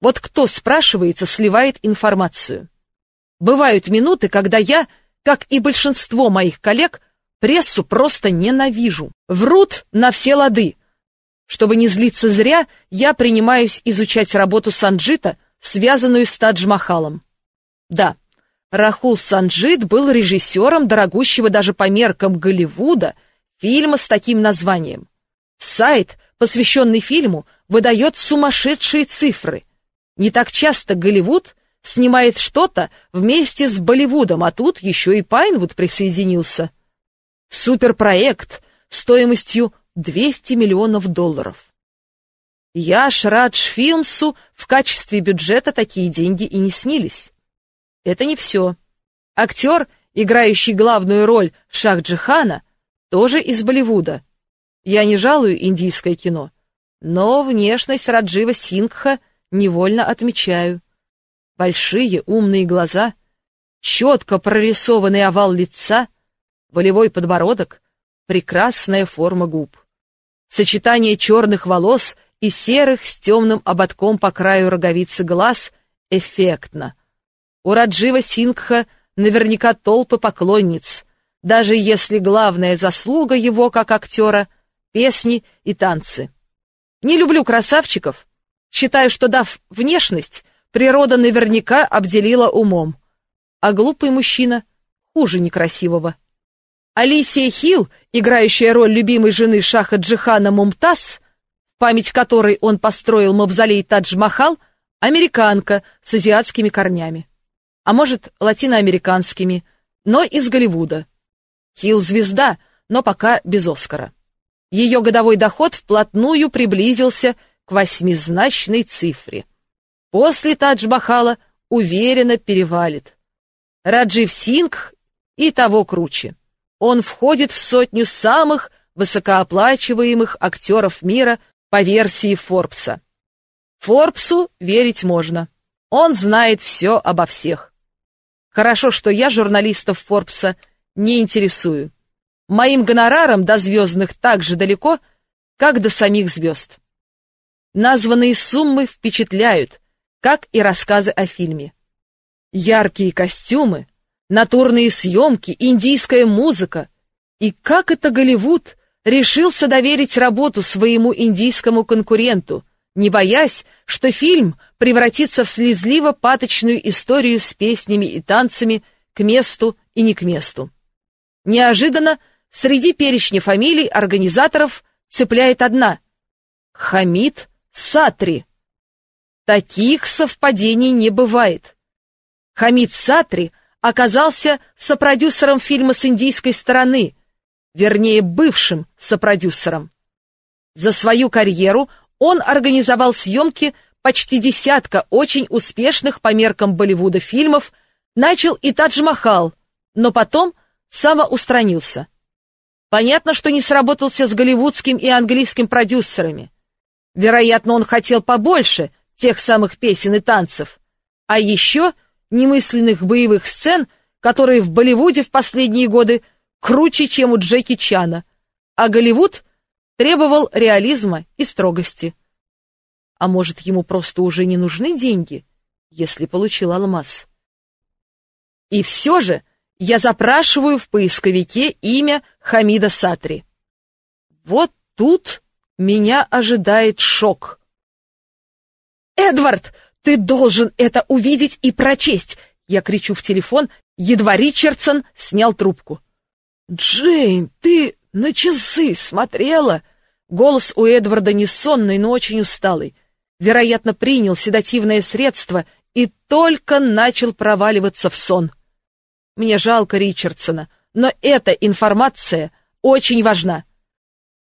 Вот кто, спрашивается, сливает информацию? Бывают минуты, когда я, как и большинство моих коллег, прессу просто ненавижу. Врут на все лады, чтобы не злиться зря, я принимаюсь изучать работу Санджита, связанную с Тадж-Махалом. Да, Рахул Санджит был режиссером дорогущего даже по меркам Голливуда фильма с таким названием. Сайт, посвященный фильму, выдает сумасшедшие цифры. Не так часто Голливуд снимает что-то вместе с Болливудом, а тут еще и Пайнвуд присоединился. Суперпроект стоимостью 200 миллионов долларов. Я Шрадж Филмсу в качестве бюджета такие деньги и не снились. Это не все. Актер, играющий главную роль Шахджихана, тоже из Болливуда. Я не жалую индийское кино, но внешность Раджива Сингха невольно отмечаю. Большие умные глаза, четко прорисованный овал лица, волевой подбородок, прекрасная форма губ. Сочетание черных волос и серых с темным ободком по краю роговицы глаз эффектно. У Раджива Сингха наверняка толпы поклонниц, даже если главная заслуга его как актера — песни и танцы. Не люблю красавчиков, считаю, что дав внешность, природа наверняка обделила умом, а глупый мужчина хуже некрасивого. Алисия Хилл, играющая роль любимой жены Шаха Джихана Мумтаз, в память которой он построил мавзолей Тадж-Махал, американка с азиатскими корнями. А может, латиноамериканскими, но из Голливуда. Хилл звезда, но пока без Оскара. Ее годовой доход вплотную приблизился к восьмизначной цифре. После Тадж-Махала уверенно перевалит. Раджив Сингх и того круче. Он входит в сотню самых высокооплачиваемых актеров мира по версии Форбса. Форбсу верить можно. Он знает все обо всех. Хорошо, что я журналистов Форбса не интересую. Моим гонораром до звездных так же далеко, как до самих звезд. Названные суммы впечатляют, как и рассказы о фильме. Яркие костюмы, натурные съемки, индийская музыка. И как это Голливуд решился доверить работу своему индийскому конкуренту, не боясь, что фильм превратится в слезливо-паточную историю с песнями и танцами к месту и не к месту. Неожиданно среди перечня фамилий организаторов цепляет одна — Хамид Сатри. Таких совпадений не бывает. Хамид Сатри — оказался сопродюсером фильма с индийской стороны, вернее, бывшим сопродюсером. За свою карьеру он организовал съемки почти десятка очень успешных по меркам Болливуда фильмов, начал и Тадж-Махал, но потом самоустранился. Понятно, что не сработался с голливудским и английским продюсерами. Вероятно, он хотел побольше тех самых песен и танцев. А еще немысленных боевых сцен, которые в Болливуде в последние годы круче, чем у Джеки Чана, а Голливуд требовал реализма и строгости. А может, ему просто уже не нужны деньги, если получил алмаз? И все же я запрашиваю в поисковике имя Хамида Сатри. Вот тут меня ожидает шок. «Эдвард, «Ты должен это увидеть и прочесть!» Я кричу в телефон, едва Ричардсон снял трубку. «Джейн, ты на часы смотрела?» Голос у Эдварда не сонный, но очень усталый. Вероятно, принял седативное средство и только начал проваливаться в сон. Мне жалко Ричардсона, но эта информация очень важна.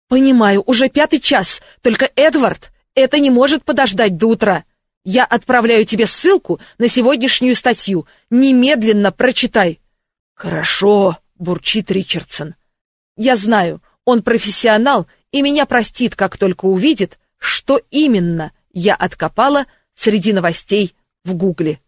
Понимаю, уже пятый час, только Эдвард, Это не может подождать до утра. Я отправляю тебе ссылку на сегодняшнюю статью. Немедленно прочитай. Хорошо, бурчит Ричардсон. Я знаю, он профессионал и меня простит, как только увидит, что именно я откопала среди новостей в Гугле.